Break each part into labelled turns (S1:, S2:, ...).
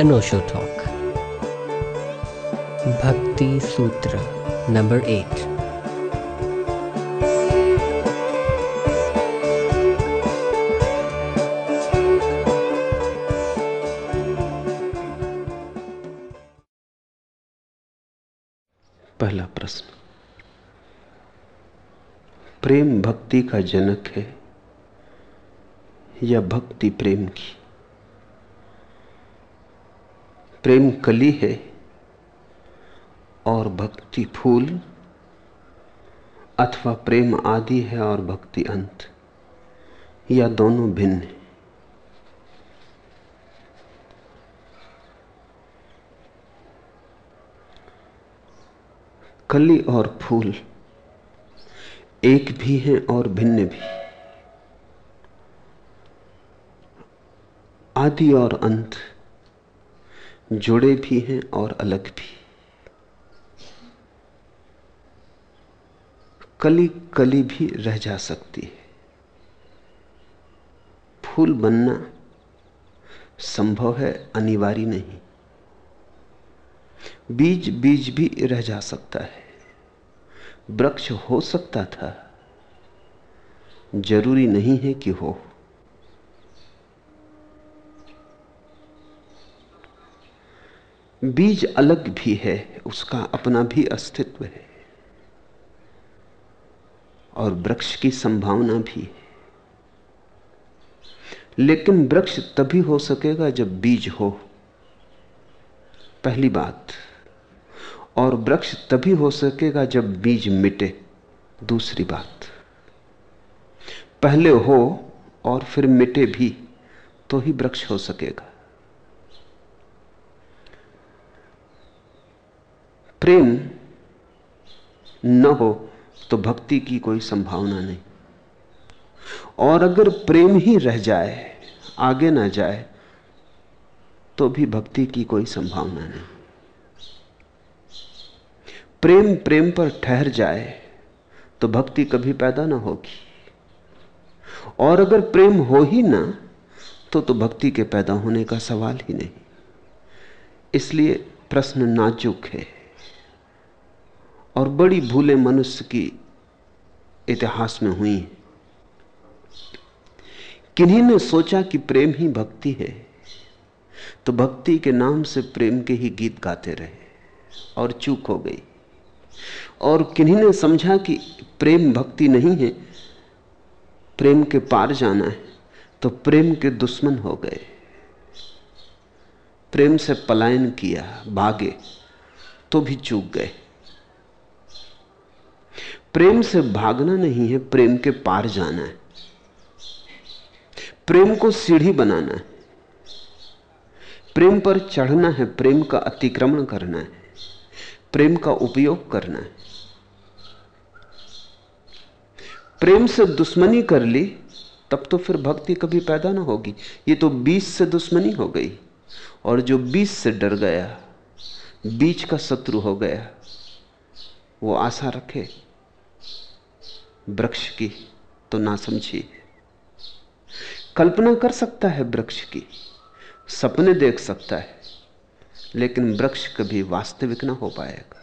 S1: अनोशो talk भक्ति सूत्र number eight
S2: पहला प्रश्न। प्रेम भक्ति का जनक है या भक्ति प्रेम की? प्रेम कली है और भक्ति फूल अथवा प्रेम आदि है और भक्ति अंत, या दोनों भिन्न है। कली और फूल एक भी हैं और भिन्न भी। आदि और अंत जुड़े भी हैं और अलग भी। कली कली भी रह जा सकती है। फूल बनना संभव है, अनिवार्य नहीं। बीज बीज भी रह जा सकता है। वृक्ष हो सकता था। ज़रूरी नहीं है कि हो। बीज अलग भी है, उसका अपना भी अस्तित्व है। और वृक्ष की संभावना भी है। लेकिन वृक्ष तभी हो सकेगा जब बीज हो। पहली बात, और वृक्ष तभी हो सकेगा जब बीज मिटे। दूसरी बात, पहले हो और फिर मिटे भी तो ही वृक्ष हो सकेगा। प्रेम न हो तो भक्ति की कोई संभावना नहीं। और अगर प्रेम ही रह जाए, आगे ना जाए तो भी भक्ति की कोई संभावना नहीं। प्रेम प्रेम पर ठहर जाए तो भक्ति कभी पैदा ना होगी। और अगर प्रेम हो ही ना तो तो भक्ति के पैदा होने का सवाल ही नहीं। इसलिए प्रश्न नाजुक है। और बड़ी भूलें मनुष्य की इतिहास में हुई किन्हीं ने सोचा कि प्रेम ही भक्ति है तो भक्ति के नाम से प्रेम के ही गीत गाते रहे और चूक हो गई। और किन्हीं ने समझा कि प्रेम भक्ति नहीं है, प्रेम के पार जाना है तो प्रेम के दुश्मन हो गए। प्रेम से पलायन किया, भागे तो भी चूक गए। प्रेम से भागना नहीं है, प्रेम के पार जाना है। प्रेम को सीढ़ी बनाना है। प्रेम पर चढ़ना है, प्रेम का अतिक्रमण करना है। प्रेम का उपयोग करना है। प्रेम से दुश्मनी कर ली, तब तो फिर भक्ति कभी पैदा ना होगी। ये तो बीज से दुश्मनी हो गई, और जो बीज से डर गया बीज का शत्रु हो गया, वो आशा रखे। वृक्ष की तो ना समझी कल्पना कर सकता है वृक्ष की, सपने देख सकता है, लेकिन वृक्ष कभी वास्तविक ना हो पाएगा।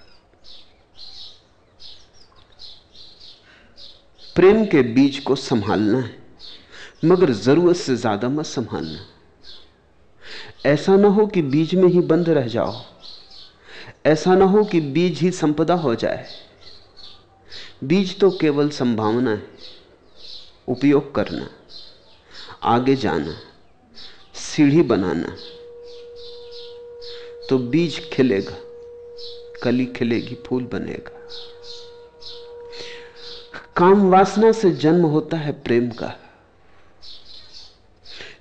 S2: प्रेम के बीज को संभालना है, मगर ज़रूरत से ज़्यादा मत संभालना। ऐसा ना हो कि बीज में ही बंद रह जाओ, ऐसा ना हो कि बीज ही संपदा हो जाए। बीज तो केवल संभावना है, उपयोग करना, आगे जाना, सीढ़ी बनाना तो बीज खिलेगा, कली खिलेगी, फूल बनेगा। काम वासना से जन्म होता है प्रेम का।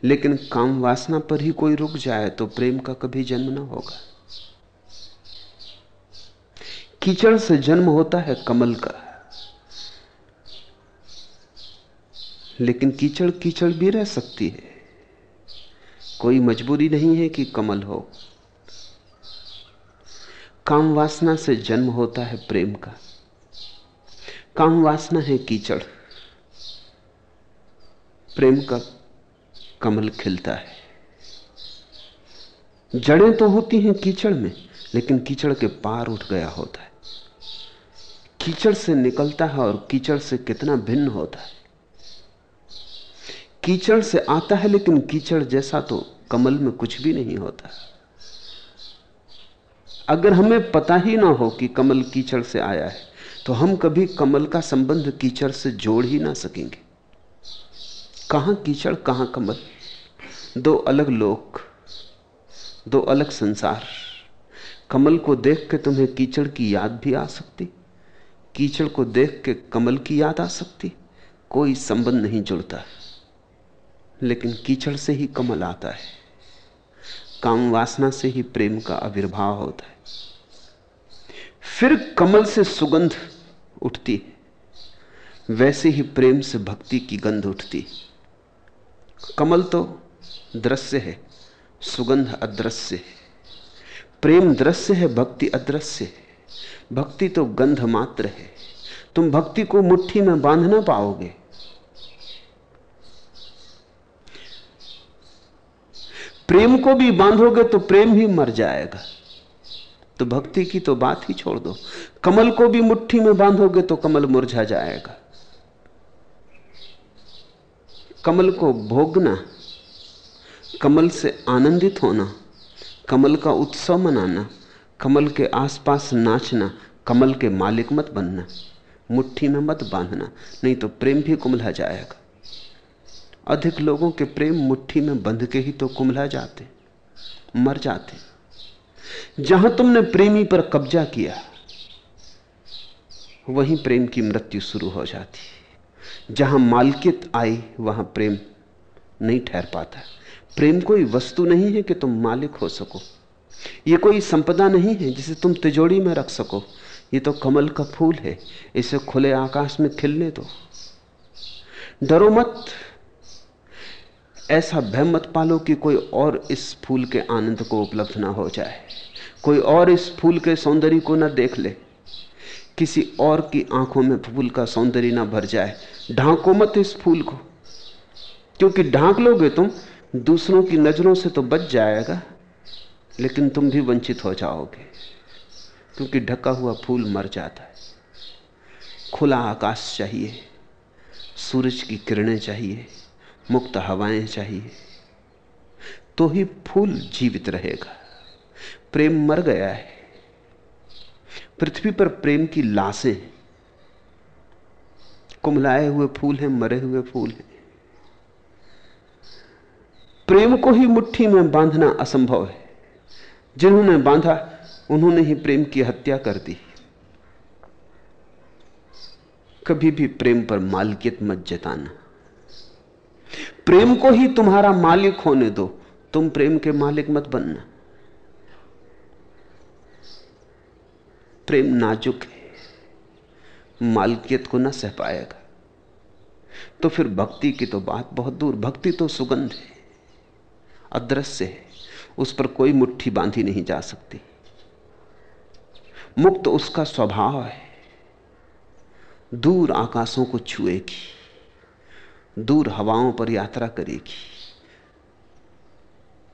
S2: लेकिन काम वासना पर ही कोई रुक जाए तो प्रेम का कभी जन्म ना होगा। कीचड़ से जन्म होता है कमल का। लेकिन कीचड़ कीचड़ भी रह सकती है। कोई मजबूरी नहीं है कि कमल हो। काम वासना से जन्म होता है प्रेम का। काम वासना है कीचड़। प्रेम का कमल खिलता है। जड़ें तो होती हैं कीचड़ में, लेकिन कीचड़ के पार उठ गया होता है। कीचड़ से निकलता है और कीचड़ से कितना भिन्न होता है। कीचड़ से आता है, लेकिन कीचड़ जैसा तो कमल में कुछ भी नहीं होता। अगर हमें पता ही ना हो कि कमल कीचड़ से आया है तो हम कभी कमल का संबंध कीचड़ से जोड़ ही ना सकेंगे। कहाँ कीचड़, कहाँ कमल? दो अलग लोक, दो अलग संसार। कमल को देख के तुम्हें कीचड़ की याद भी आ सकती, कीचड़ को देख के कमल की याद आ सकती। कोई संबंध नहीं जुड़ता। लेकिन कीचड़ से ही कमल आता है। काम वासना से ही प्रेम का आविर्भाव होता है। फिर कमल से सुगंध उठती है। वैसे ही प्रेम से भक्ति की गंध उठती कमल तो दृश्य है, सुगंध अदृश्य है। प्रेम दृश्य है, भक्ति अदृश्य है। भक्ति तो गंध मात्र है। तुम भक्ति को मुट्ठी में बाँध ना पाओगे। प्रेम को भी बांधोगे तो प्रेम ही मर जाएगा। तो भक्ति की तो बात ही छोड़ दो। कमल को भी मुट्ठी में बांधोगे तो कमल मुरझा जाएगा। कमल को भोगना, कमल से आनंदित होना, कमल का उत्सव मनाना, कमल के आसपास नाचना, कमल के मालिक मत बनना, मुट्ठी में मत बांधना, नहीं तो प्रेम भी कुमला जाएगा। अधिक लोगों के प्रेम मुट्ठी में बंध के ही तो कुमला जाते, मर जाते। जहाँ तुमने प्रेमी पर कब्जा किया, वहीं प्रेम की मृत्यु शुरू हो जाती। जहाँ मालकियत आई, वहाँ प्रेम नहीं ठहर पाता। प्रेम कोई वस्तु नहीं है कि तुम मालिक हो सको। यह कोई संपदा नहीं है जिसे तुम तिजोड़ी में रख सको। ये तो कमल का फूल है, इसे खुले आकाश में खिलने दो। डरो मत ऐसा भय मत पालो कि कोई और इस फूल के आनंद को उपलब्ध ना हो जाए। कोई और इस फूल के सौंदर्य को ना देख ले। किसी और की आँखों में फूल का सौंदर्य ना भर जाए। ढांको मत इस फूल को। क्योंकि ढांक लोगे तुम, दूसरों की नज़रों से तो बच जाएगा, लेकिन तुम भी वंचित हो जाओगे। क्योंकि ढका हुआ फूल मर जाता है। खुला आकाश चाहिए, सूरज की किरणें चाहिए। मुक्त हवाएँ चाहिए। तो ही फूल जीवित रहेगा। प्रेम मर गया है। पृथ्वी पर प्रेम की लाशें कुमलाए हुए फूल हैं, मरे हुए फूल हैं। प्रेम को ही मुट्ठी में बांधना असंभव है। जिन्होंने बांधा, उन्होंने ही प्रेम की हत्या कर दी। कभी भी प्रेम पर मालिकियत मत जताना। प्रेम को ही तुम्हारा मालिक होने दो। तुम प्रेम के मालिक मत बनना। प्रेम नाजुक है। मालकियत को ना सह पाएगा। तो फिर भक्ति की तो बात बहुत दूर। भक्ति तो सुगंध है। अदृश्य है। उस पर कोई मुट्ठी बांधी नहीं जा सकती। मुक्त उसका स्वभाव है। दूर आकाशों को छुएगी। दूर हवाओं पर यात्रा करेगी।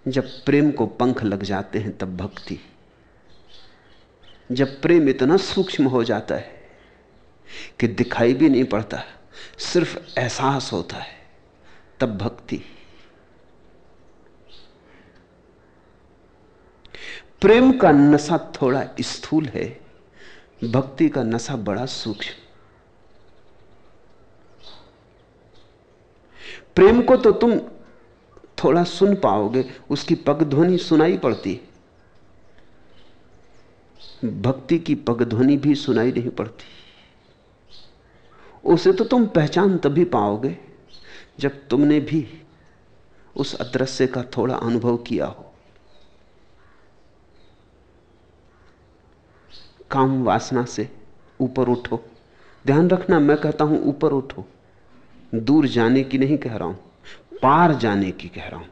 S2: जब प्रेम को पंख लग जाते हैं, तब भक्ति। जब प्रेम इतना सूक्ष्म हो जाता है कि दिखाई भी नहीं पड़ता, सिर्फ़ एहसास होता है, तब भक्ति। प्रेम का नशा थोड़ा स्थूल है, भक्ति का नशा बड़ा सूक्ष्म। प्रेम को तो तुम थोड़ा सुन पाओगे, उसकी पगध्वनि सुनाई पड़ती भक्ति की पगध्वनि भी सुनाई नहीं पड़ती। उसे तो तुम पहचान तभी पाओगे, जब तुमने भी उस अदृश्य का थोड़ा अनुभव किया हो। काम वासना से ऊपर उठो। ध्यान रखना, मैं कहता हूँ, ऊपर उठो। दूर जाने की नहीं कह रहा हूँ, पार जाने की कह रहा हूँ।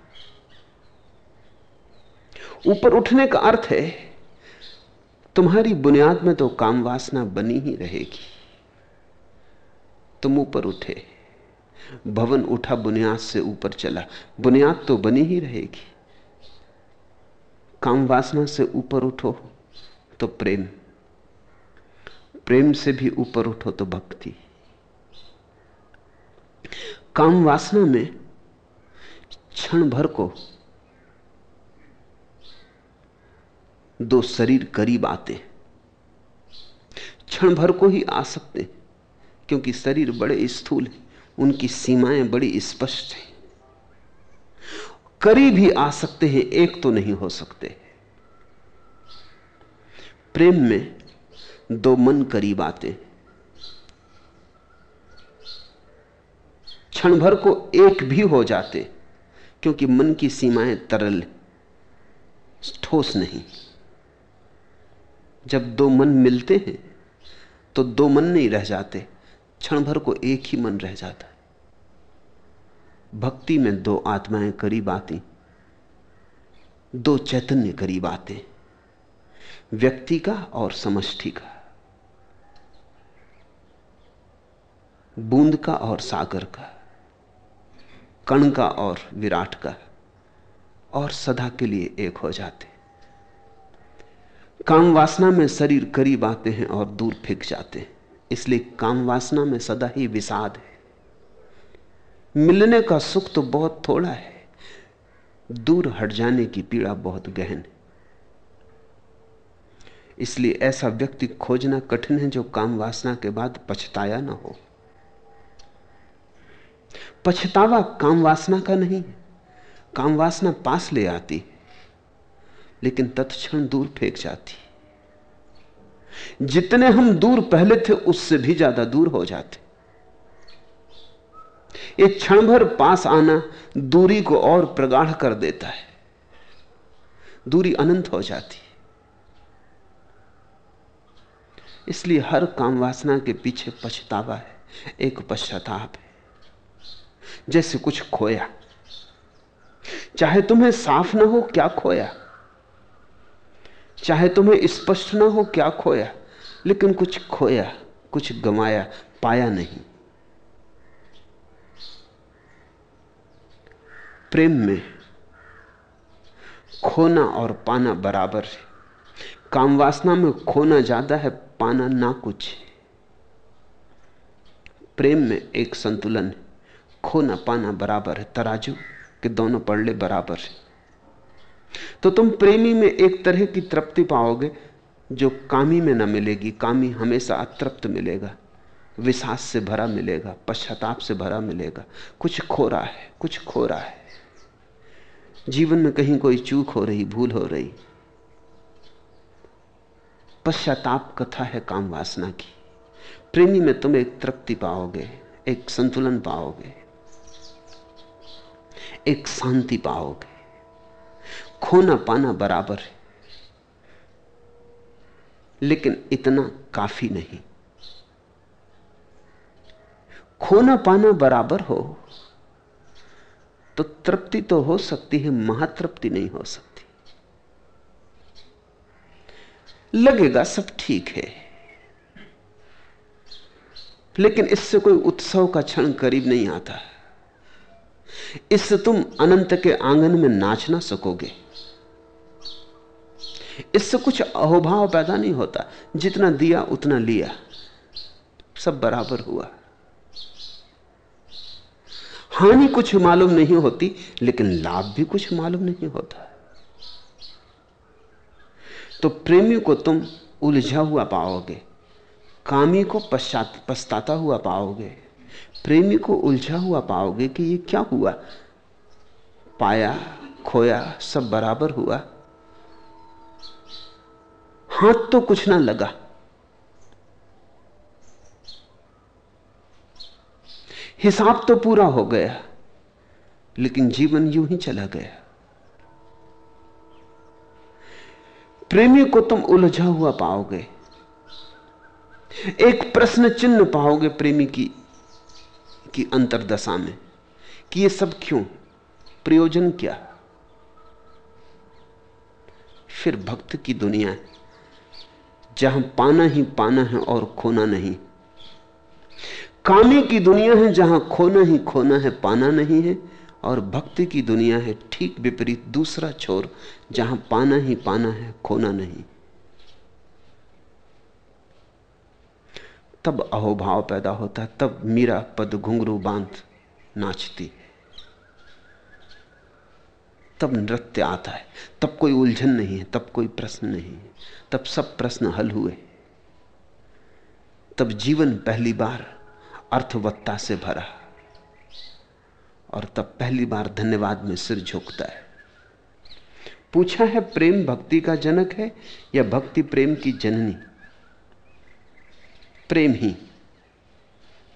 S2: ऊपर उठने का अर्थ है, तुम्हारी बुनियाद में तो काम वासना बनी ही रहेगी। तुम ऊपर उठे, भवन उठा बुनियाद से ऊपर चला, बुनियाद तो बनी ही रहेगी। काम वासना से ऊपर उठो तो प्रेम प्रेम से भी ऊपर उठो तो भक्ति। काम वासना में क्षण भर को दो शरीर करीब आते क्षण भर को ही आ सकते क्योंकि शरीर बड़े स्थूल हैं, उनकी सीमाएँ बड़ी स्पष्ट हैं। करीब ही आ सकते हैं, एक तो नहीं हो सकते। प्रेम में दो मन करीब आते क्षण भर को एक भी हो जाते, क्योंकि मन की सीमाएँ तरल, ठोस नहीं। जब दो मन मिलते हैं तो दो मन नहीं रह जाते क्षण भर को एक ही मन रह जाता है। भक्ति में दो आत्माएँ करीब आती, दो चैतन्य करीब आते, व्यक्ति का और समष्टि का, बूंद का और सागर का। कण का और विराट का, और सदा के लिए एक हो जाते। काम वासना में शरीर करीब आते हैं और दूर फेंक जाते हैं, इसलिए काम वासना में सदा ही विषाद है। मिलने का सुख तो बहुत थोड़ा है, दूर हट जाने की पीड़ा बहुत गहन है। इसलिए ऐसा व्यक्ति खोजना कठिन है जो काम वासना के बाद पछताया ना हो। पछतावा काम वासना का नहीं है। काम वासना पास ले आती, लेकिन तत्क्षण दूर फेंक जाती। जितने हम दूर पहले थे, उससे भी ज़्यादा दूर हो जाते। एक क्षण भर पास आना दूरी को और प्रगाढ़ कर देता है। दूरी अनंत हो जाती। है इसलिए हर काम वासना के पीछे पछतावा है, एक पश्चाताप है। जैसे कुछ खोया। चाहे तुम्हें साफ़ ना हो, क्या खोया? चाहे तुम्हें स्पष्ट ना हो, क्या खोया? लेकिन कुछ खोया, कुछ गमाया, पाया नहीं। प्रेम में खोना और पाना बराबर है। काम वासना में खोना ज़्यादा है, पाना ना कुछ प्रेम में एक संतुलन है। खोना पाना बराबर है, तराजू के दोनों पड़ले बराबर है। तो तुम प्रेमी में एक तरह की तृप्ति पाओगे जो कामी में ना मिलेगी। कामी हमेशा अतृप्त मिलेगा, विश्वास से भरा मिलेगा, पश्चाताप से भरा मिलेगा। कुछ खो रहा है, कुछ खो रहा है। जीवन में कहीं कोई चूक हो रही, भूल हो रही। पश्चाताप कथा है काम वासना की। प्रेमी में तुम एक तृप्ति पाओगे, एक संतुलन पाओगे। एक शांति पाओगे। खोना पाना बराबर है। लेकिन इतना काफ़ी नहीं। खोना पाना बराबर हो तो तृप्ति तो हो सकती है, महातृप्ति नहीं हो सकती। लगेगा सब ठीक है। लेकिन इससे कोई उत्सव का क्षण करीब नहीं आता। इससे तुम अनंत के आँगन में नाच ना सकोगे। इससे कुछ अहोभाव पैदा नहीं होता। जितना दिया, उतना लिया। सब बराबर हुआ। हानि कुछ मालूम नहीं होती, लेकिन लाभ भी कुछ मालूम नहीं होता। तो प्रेमी को तुम उलझा हुआ पाओगे। कामी को पश्चात पछताता हुआ पाओगे। प्रेमी को उलझा हुआ पाओगे कि ये क्या हुआ? पाया, खोया, सब बराबर हुआ। हाथ तो कुछ ना लगा। हिसाब तो पूरा हो गया, लेकिन जीवन यूँ ही चला गया। प्रेमी को तुम उलझा हुआ पाओगे। एक प्रश्न चिन्ह पाओगे प्रेमी की की अंतरदशा में कि ये सब क्यों? प्रयोजन क्या? फिर भक्त की दुनिया है, जहाँ पाना ही पाना है और खोना नहीं। कामी की दुनिया है, जहाँ खोना ही खोना है, पाना नहीं है, और भक्ति की दुनिया है, ठीक विपरीत दूसरा छोर, जहाँ पाना ही पाना है, खोना नहीं। तब अहोभाव पैदा होता है तब मीरा पद घुंघरू बाँध नाचती। तब नृत्य आता है, तब कोई उलझन नहीं है, तब कोई प्रश्न नहीं है, तब सब प्रश्न हल हुए। तब जीवन पहली बार अर्थवत्ता से भरा, और तब पहली बार धन्यवाद में सिर झुकता है। पूछा है प्रेम भक्ति का जनक है या भक्ति प्रेम की जननी? प्रेम ही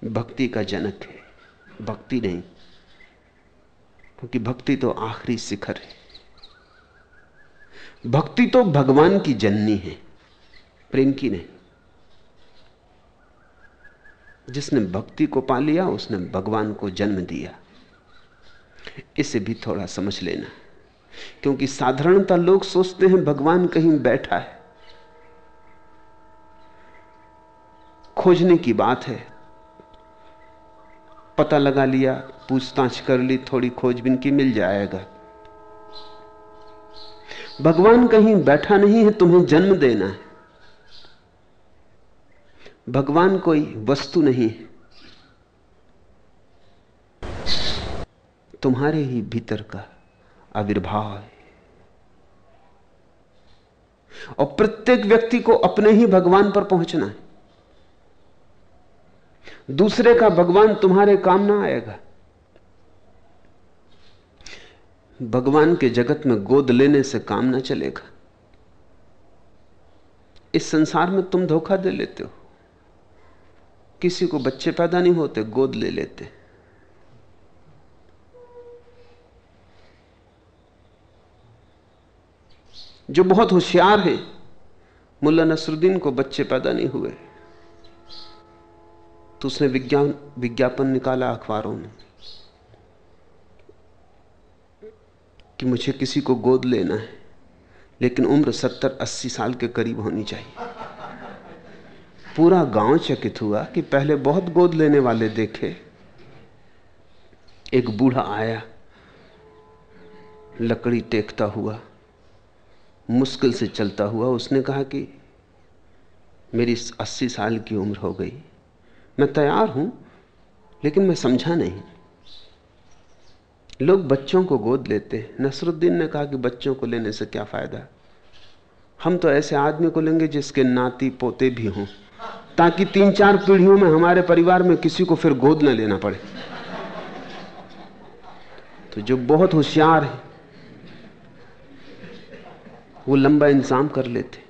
S2: भक्ति का जनक है। भक्ति नहीं, क्योंकि भक्ति तो आखिरी शिखर है। भक्ति तो भगवान की जननी है, प्रेम की नहीं। जिसने भक्ति को पा लिया, उसने भगवान को जन्म दिया। इसे भी थोड़ा समझ लेना, क्योंकि साधारणता लोग सोचते हैं, भगवान कहीं बैठा है। खोजने की बात है। पता लगा लिया, पूछताछ कर ली, थोड़ी खोजबीन की मिल जाएगा। भगवान कहीं बैठा नहीं है, तुम्हें जन्म देना है। भगवान कोई वस्तु नहीं है। तुम्हारे ही भीतर का आविर्भाव है। और प्रत्येक व्यक्ति को अपने ही भगवान पर पहुँचना है। दूसरे का भगवान तुम्हारे काम ना आएगा। भगवान के जगत में गोद लेने से काम ना चलेगा। इस संसार में तुम धोखा दे लेते हो। किसी को बच्चे पैदा नहीं होते, गोद ले लेते। जो बहुत होशियार है, मुल्ला नसरुद्दीन को बच्चे पैदा नहीं हुए। तो उसने विज्ञान, विज्ञापन निकाला अखबारों में कि मुझे किसी को गोद लेना है, लेकिन उम्र सत्तर, अस्सी साल के करीब होनी चाहिए। पूरा गाँव चकित हुआ कि पहले बहुत गोद लेने वाले देखे। एक बूढ़ा आया, लकड़ी टेकता हुआ, मुश्किल से चलता हुआ, उसने कहा कि मेरी अस्सी साल की उम्र हो गई। मैं तैयार हूँ, लेकिन मैं समझा नहीं। लोग बच्चों को गोद लेते हैं। नसरुद्दीन ने कहा कि बच्चों को लेने से क्या फ़ायदा? हम तो ऐसे आदमी को लेंगे जिसके नाती पोते भी हों, ताकि तीन चार पीढ़ियों में हमारे परिवार में किसी को फिर गोद न लेना पड़े। तो जो बहुत होशियार है, वो लंबा इंतज़ाम कर लेते।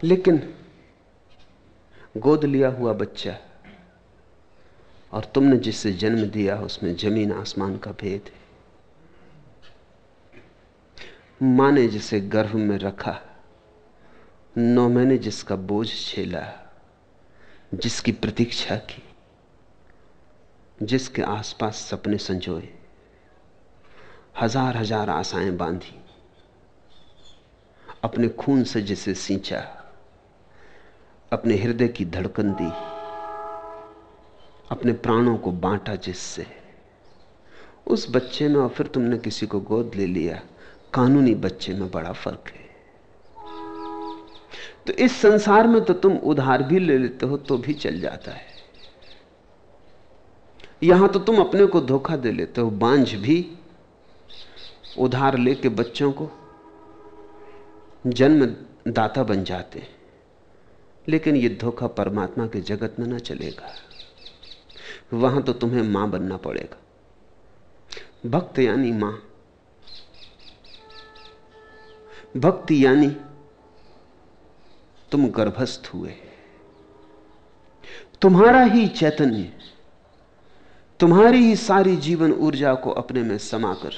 S2: लेकिन गोद लिया हुआ बच्चा और तुमने जिससे जन्म दिया उसमें ज़मीन आसमान का भेद है। माँ ने जिसे गर्भ में रखा, नौ महीने जिसका बोझ झेला, जिसकी प्रतीक्षा की, जिसके आसपास सपने संजोए, हज़ार हज़ार आशाएँ बांधी, अपने खून से जिसे सींचा। अपने हृदय की धड़कन दी, अपने प्राणों को बांटा जिससे। उस बच्चे में और फिर तुमने किसी को गोद ले लिया, कानूनी बच्चे में बड़ा फ़र्क है। तो इस संसार में तो तुम उधार भी ले लेते हो तो भी चल जाता है। यहाँ तो तुम अपने को धोखा दे लेते हो, बांझ भी। उधार लेके बच्चों को जन्म दाता बन जाते हैं। लेकिन यह धोखा परमात्मा के जगत में ना चलेगा। वहाँ तो तुम्हें माँ बनना पड़ेगा। भक्त यानी माँ। भक्ति यानी तुम गर्भस्थ हुए। तुम्हारा ही चैतन्य, तुम्हारी ही सारी जीवन ऊर्जा को अपने में समाकर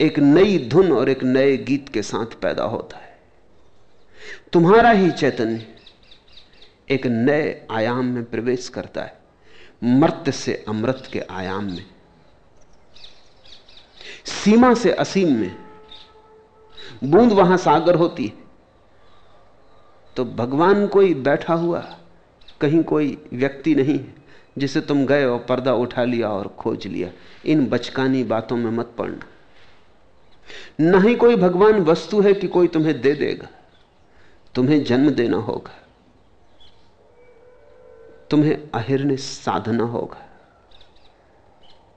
S2: एक नई धुन और एक नए गीत के साथ पैदा होता है। तुम्हारा ही चैतन्य एक नए आयाम में प्रवेश करता है। मर्त से अमृत के आयाम में। सीमा से असीम में। बूंद वहाँ सागर होती है। तो भगवान कोई बैठा हुआ, कहीं कोई व्यक्ति नहीं जिसे तुम गए और पर्दा उठा लिया और खोज लिया। इन बचकानी बातों में मत पड़ना। न ही कोई भगवान वस्तु है कि कोई तुम्हें दे देगा। तुम्हें जन्म देना होगा। तुम्हें अहिर्न साधना होगा।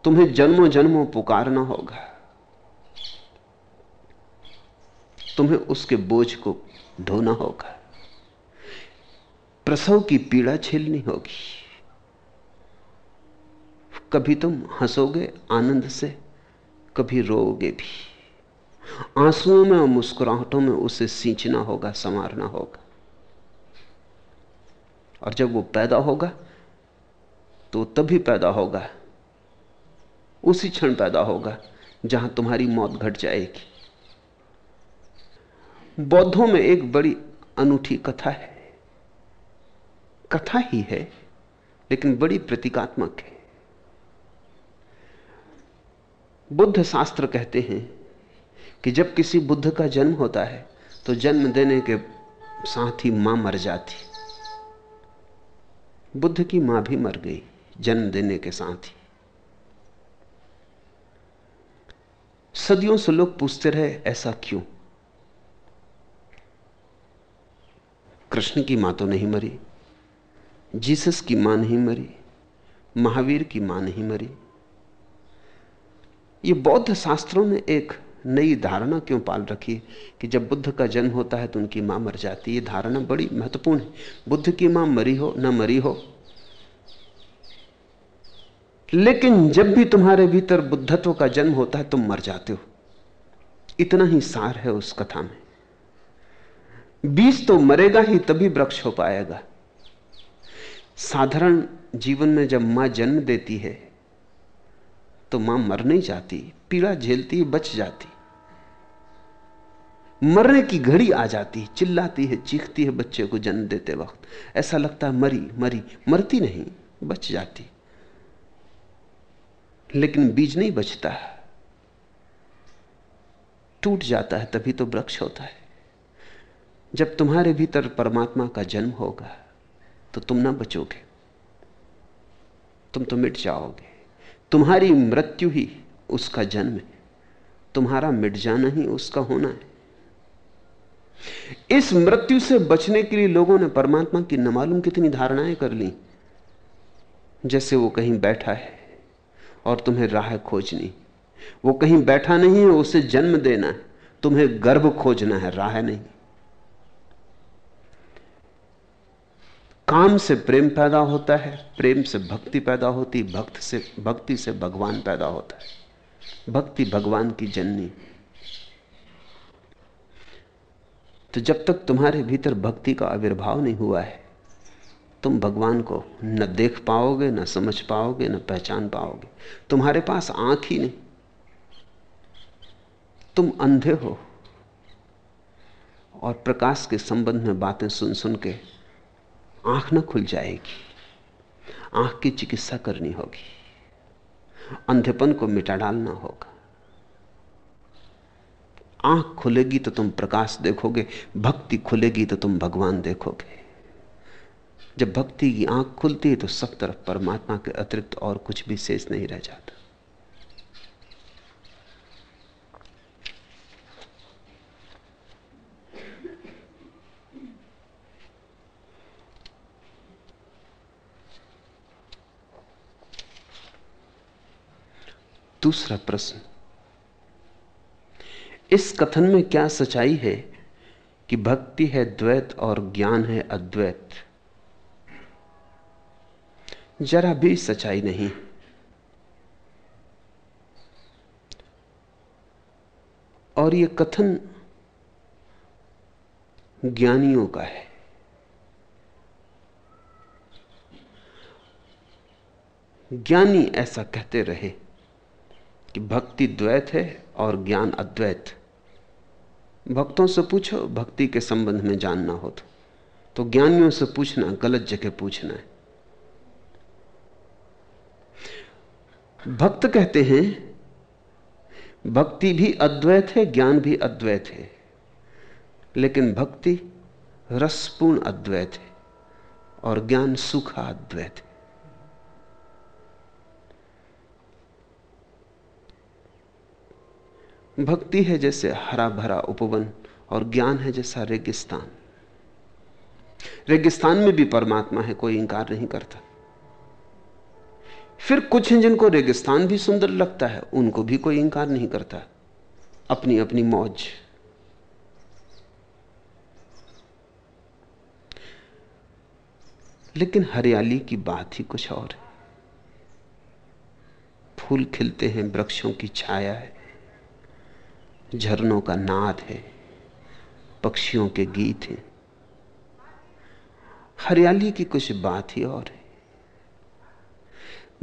S2: तुम्हें जन्मों जन्मों पुकारना होगा। तुम्हें उसके बोझ को ढोना होगा। प्रसव की पीड़ा झेलनी होगी। कभी तुम हंसोगे आनंद से, कभी रोओगे भी। आंसुओं में और मुस्कुराहटों में उसे सींचना होगा, संवारना होगा। और जब वो पैदा होगा तो तभी पैदा होगा। उसी क्षण पैदा होगा, जहाँ तुम्हारी मौत घट जाएगी। बौद्धों में एक बड़ी अनूठी कथा है। कथा ही है, लेकिन बड़ी प्रतीकात्मक है। बुद्ध शास्त्र कहते हैं कि जब किसी बुद्ध का जन्म होता है तो जन्म देने के साथ ही माँ मर जाती। बुद्ध की माँ भी मर गई, जन्म देने के साथ ही। सदियों से लोग पूछते रहे, ऐसा क्यों? कृष्ण की माँ तो नहीं मरी, जीसस की माँ नहीं मरी, महावीर की माँ नहीं मरी। ये बौद्ध शास्त्रों ने एक नई धारणा क्यों पाल रखी कि जब बुद्ध का जन्म होता है तो उनकी माँ मर जाती है? धारणा बड़ी महत्वपूर्ण है। बुद्ध की माँ मरी हो, ना मरी हो। लेकिन जब भी तुम्हारे भीतर बुद्धत्व का जन्म होता है, तुम मर जाते हो। इतना ही सार है उस कथा में। बीज तो मरेगा ही, तभी वृक्ष हो पाएगा। साधारण जीवन में जब माँ जन्म देती है तो माँ मर नहीं जाती, पीड़ा झेलती, बच जाती। मरने की घड़ी आ जाती है, चिल्लाती है, चीखती है बच्चे को जन्म देते वक्त। ऐसा लगता है मरी मरी, मरती नहीं, बच जाती। लेकिन बीज नहीं बचता है। टूट जाता है, तभी तो वृक्ष होता है। जब तुम्हारे भीतर परमात्मा का जन्म होगा तो तुम ना बचोगे। तुम तो मिट जाओगे। तुम्हारी मृत्यु ही उसका जन्म है। तुम्हारा मिट जाना ही उसका होना है। इस मृत्यु से बचने के लिए लोगों ने परमात्मा की न मालूम कितनी धारणाएँ कर ली, जैसे वो कहीं बैठा है और तुम्हें राह खोजनी। वो कहीं बैठा नहीं है, उसे जन्म देना है। तुम्हें गर्भ खोजना है, राह नहीं। काम से प्रेम पैदा होता है, प्रेम से भक्ति पैदा होती, भक्त से, भक्ति से भगवान पैदा होता है। भक्ति भगवान की जननी। तो जब तक तुम्हारे भीतर भक्ति का आविर्भाव नहीं हुआ है, तुम भगवान को न देख पाओगे, न समझ पाओगे, न पहचान पाओगे। तुम्हारे पास आँख ही नहीं। तुम अंधे हो और प्रकाश के संबंध में बातें सुन सुन के आँख न खुल जाएगी। आँख की चिकित्सा करनी होगी। अंधेपन को मिटा डालना होगा। आँख खुलेगी तो तुम प्रकाश देखोगे, भक्ति खुलेगी तो तुम भगवान देखोगे। जब भक्ति की आँख खुलती है तो सब तरफ़ परमात्मा के अतिरिक्त और कुछ भी शेष नहीं रह जाता। दूसरा प्रश्न इस कथन में क्या सच्चाई है कि भक्ति है द्वैत और ज्ञान है अद्वैत? जरा भी सच्चाई नहीं। और यह कथन ज्ञानियों का है। ज्ञानी ऐसा कहते रहे कि भक्ति द्वैत है और ज्ञान अद्वैत। भक्तों से पूछो भक्ति के संबंध में जानना हो तो, तो ज्ञानियों से पूछना गलत जगह पूछना है। भक्त कहते हैं भक्ति भी अद्वैत है ज्ञान भी अद्वैत है। लेकिन भक्ति रसपूर्ण अद्वैत है और ज्ञान सुखा अद्वैत है। भक्ति है जैसे हरा भरा उपवन और ज्ञान है जैसा रेगिस्तान। रेगिस्तान में भी परमात्मा है, कोई इंकार नहीं करता। फिर कुछ हैं जिनको रेगिस्तान भी सुंदर लगता है, उनको भी कोई इंकार नहीं करता। अपनी अपनी मौज। लेकिन हरियाली की बात ही कुछ और है। फूल खिलते हैं, वृक्षों की छाया है। झरनों का नाद है, पक्षियों के गीत हैं। हरियाली की कुछ बात ही और है।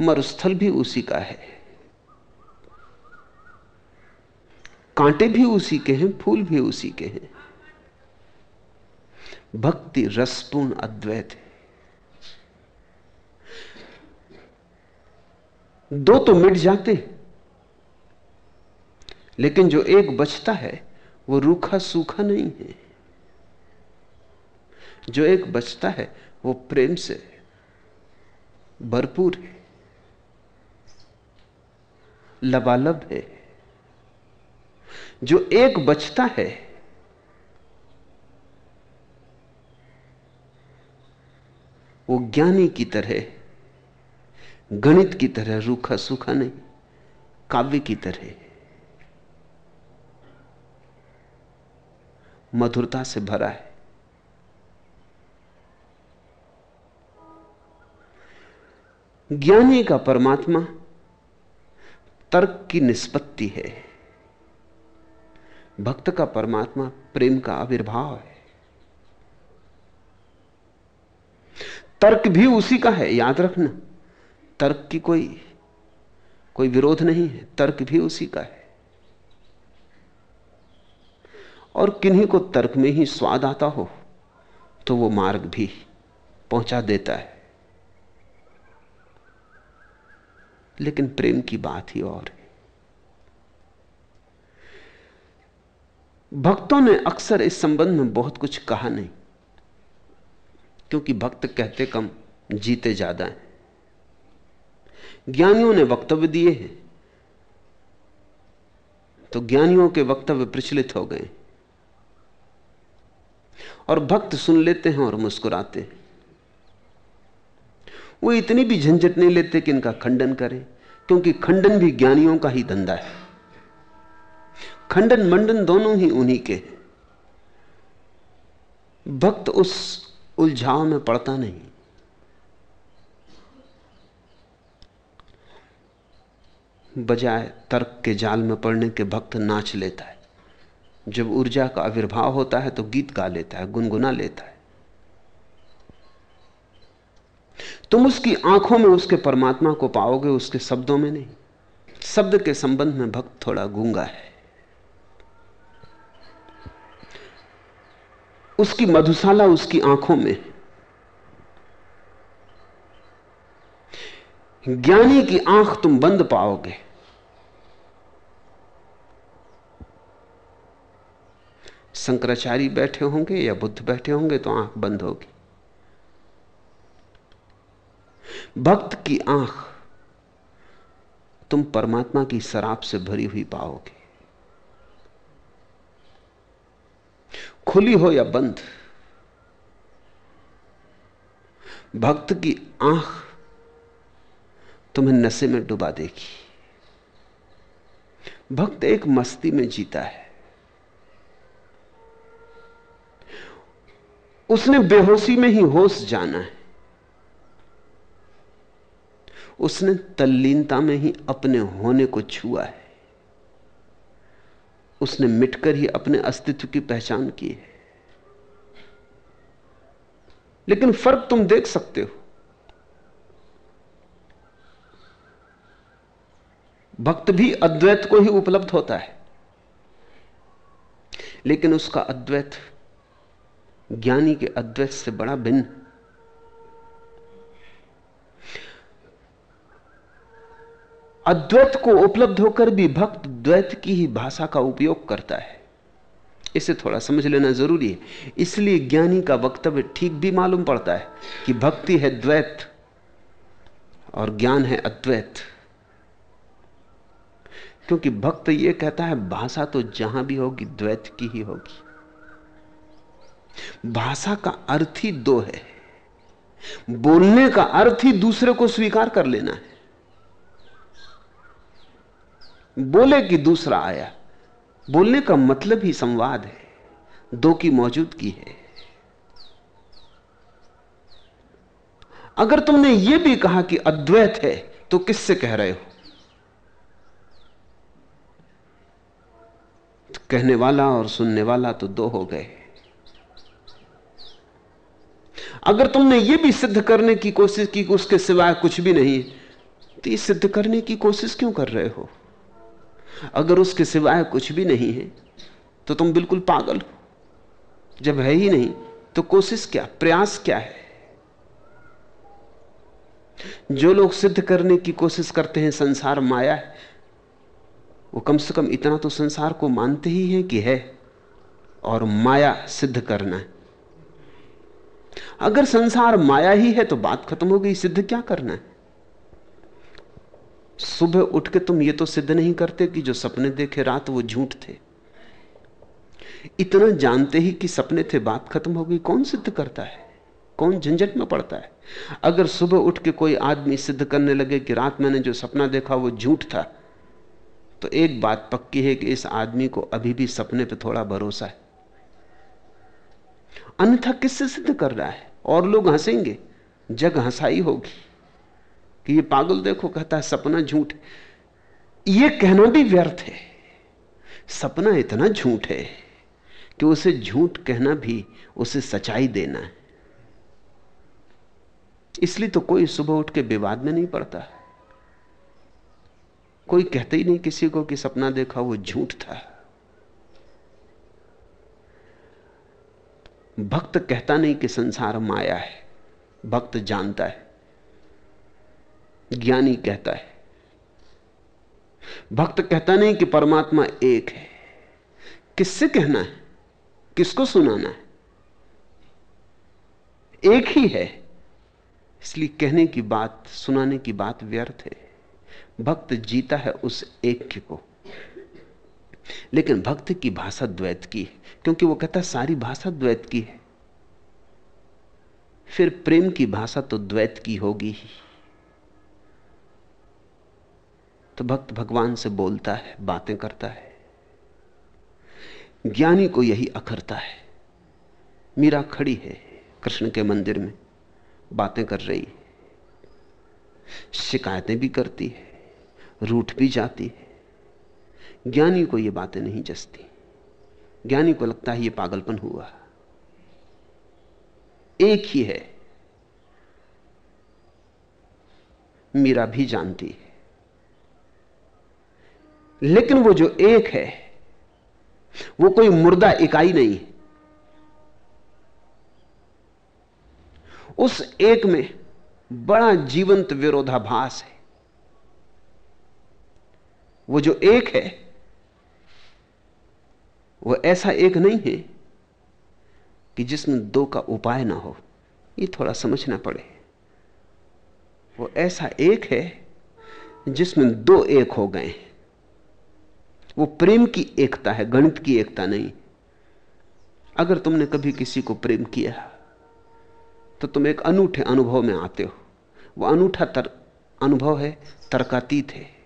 S2: मरुस्थल भी उसी का है। कांटे भी उसी के हैं, फूल भी उसी के हैं। भक्ति रसपूर्ण अद्वैत है। दो तो मिट जाते लेकिन जो एक बचता है, वो रूखा सूखा नहीं है। जो एक बचता है, वो प्रेम से भरपूर है। लबालब है। जो एक बचता है, वो ज्ञानी की तरह, गणित की तरह रूखा सूखा नहीं, काव्य की तरह मधुरता से भरा है। ज्ञानी का परमात्मा तर्क की निष्पत्ति है। भक्त का परमात्मा प्रेम का आविर्भाव है। तर्क भी उसी का है, याद रखना। तर्क की कोई कोई विरोध नहीं है, तर्क भी उसी का है। और किन्हीं को तर्क में ही स्वाद आता हो तो वो मार्ग भी पहुँचा देता है। लेकिन प्रेम की बात ही और है। भक्तों ने अक्सर इस संबंध में बहुत कुछ कहा नहीं, क्योंकि भक्त कहते कम जीते ज़्यादा हैं। ज्ञानियों ने वक्तव्य दिए हैं तो ज्ञानियों के वक्तव्य प्रचलित हो गए और भक्त सुन लेते हैं और मुस्कुराते हैं। वो इतनी भी झंझट नहीं लेते कि इनका खंडन करें, क्योंकि खंडन भी ज्ञानियों का ही धंधा है। खंडन मंडन दोनों ही उन्हीं के भक्त उस उलझाव में पड़ता नहीं। बजाय तर्क के जाल में पड़ने के भक्त नाच लेता है। जब ऊर्जा का आविर्भाव होता है तो गीत गा लेता है, गुनगुना लेता है। तुम उसकी आँखों में उसके परमात्मा को पाओगे, उसके शब्दों में नहीं। शब्द के संबंध में भक्त थोड़ा गूँगा है। उसकी मधुशाला उसकी आँखों में ज्ञानी की आँख तुम बंद पाओगे। शंकराचार्य बैठे होंगे या बुद्ध बैठे होंगे तो आँख बंद होगी। भक्त की आँख तुम परमात्मा की शराब से भरी हुई पाओगे। खुली हो या बंद, भक्त की आँख तुम्हें नशे में डुबा देगी। भक्त एक मस्ती में जीता है। उसने बेहोशी में ही होश जाना है। उसने तल्लीनता में ही अपने होने को छुआ है। उसने मिटकर ही अपने अस्तित्व की पहचान की है। लेकिन फ़र्क तुम देख सकते हो। भक्त भी अद्वैत को ही उपलब्ध होता है। लेकिन उसका अद्वैत ज्ञानी के अद्वैत से बड़ा भिन्न। अद्वैत को उपलब्ध होकर भी भक्त द्वैत की ही भाषा का उपयोग करता है। इसे थोड़ा समझ लेना ज़रूरी है। इसलिए ज्ञानी का वक्तव्य ठीक भी मालूम पड़ता है कि भक्ति है द्वैत और ज्ञान है अद्वैत। क्योंकि भक्त यह कहता है, भाषा तो जहाँ भी होगी, द्वैत की ही होगी। भाषा का अर्थ ही दो है। बोलने का अर्थ ही दूसरे को स्वीकार कर लेना है। बोले कि दूसरा आया। बोलने का मतलब ही संवाद है। दो की मौजूदगी है। अगर तुमने यह भी कहा कि अद्वैत है तो किससे कह रहे हो? कहने वाला और सुनने वाला तो दो हो गए। अगर तुमने ये भी सिद्ध करने की कोशिश की कि उसके सिवाय कुछ भी नहीं है तो ये सिद्ध करने की कोशिश क्यों कर रहे हो? अगर उसके सिवाय कुछ भी नहीं है तो तुम बिल्कुल पागल हो। जब है ही नहीं तो कोशिश क्या, प्रयास क्या है? जो लोग सिद्ध करने की कोशिश करते हैं, संसार माया है, वो कम से कम इतना तो संसार को मानते ही हैं कि है, और माया सिद्ध करना है। अगर संसार माया ही है तो बात खत्म हो गई, सिद्ध क्या करना है? सुबह उठ के तुम ये तो सिद्ध नहीं करते कि जो सपने देखे रात वो झूठ थे। इतना जानते ही कि सपने थे, बात खत्म हो गई, कौन सिद्ध करता है? कौन झंझट में पड़ता है? अगर सुबह उठ के कोई आदमी सिद्ध करने लगे कि रात मैंने जो सपना देखा वो झूठ था तो एक बात पक्की है कि इस आदमी को अभी भी सपने पे थोड़ा भरोसा है। अन्यथा किससे सिद्ध कर रहा है? और लोग हंसेंगे। जग हंसाई होगी। कि ये पागल देखो, कहता है, सपना झूठ ये कहना भी व्यर्थ है। सपना इतना झूठ है कि उसे झूठ कहना भी, उसे सच्चाई देना है। इसलिए तो कोई सुबह उठ के विवाद में नहीं पड़ता। कोई कहते ही नहीं किसी को कि सपना देखा वो झूठ था। भक्त कहता नहीं कि संसार माया है, भक्त जानता है, ज्ञानी कहता है। भक्त कहता नहीं कि परमात्मा एक है। किससे कहना है? किसको सुनाना है? एक ही है। इसलिए कहने की बात, सुनाने की बात व्यर्थ है। भक्त जीता है उस एक को। लेकिन भक्त की भाषा द्वैत की है। क्योंकि वो कहता सारी भाषा द्वैत की है। फिर प्रेम की भाषा तो द्वैत की होगी ही। तो भक्त भगवान से बोलता है, बातें करता है। ज्ञानी को यही अखरता है। मीरा खड़ी है, कृष्ण के मंदिर में बातें कर रही है। शिकायतें भी करती है, रूठ भी जाती है। ज्ञानी को ये बातें नहीं जसती। ज्ञानी को लगता है ये पागलपन हुआ। एक ही है। मीरा भी जानती है। लेकिन वो जो एक है, वो कोई मुर्दा इकाई नहीं। है उस एक में बड़ा जीवंत विरोधाभास है। वो जो एक है वो ऐसा एक नहीं है कि जिसमें दो का उपाय ना हो। ये थोड़ा समझना पड़े। वो ऐसा एक है जिसमें दो एक हो गए वो प्रेम की एकता है, गणित की एकता नहीं। अगर तुमने कभी किसी को प्रेम किया तो तुम एक अनूठे अनुभव में आते हो। वो अनूठा तर, अनुभव है, तर्कातीत है।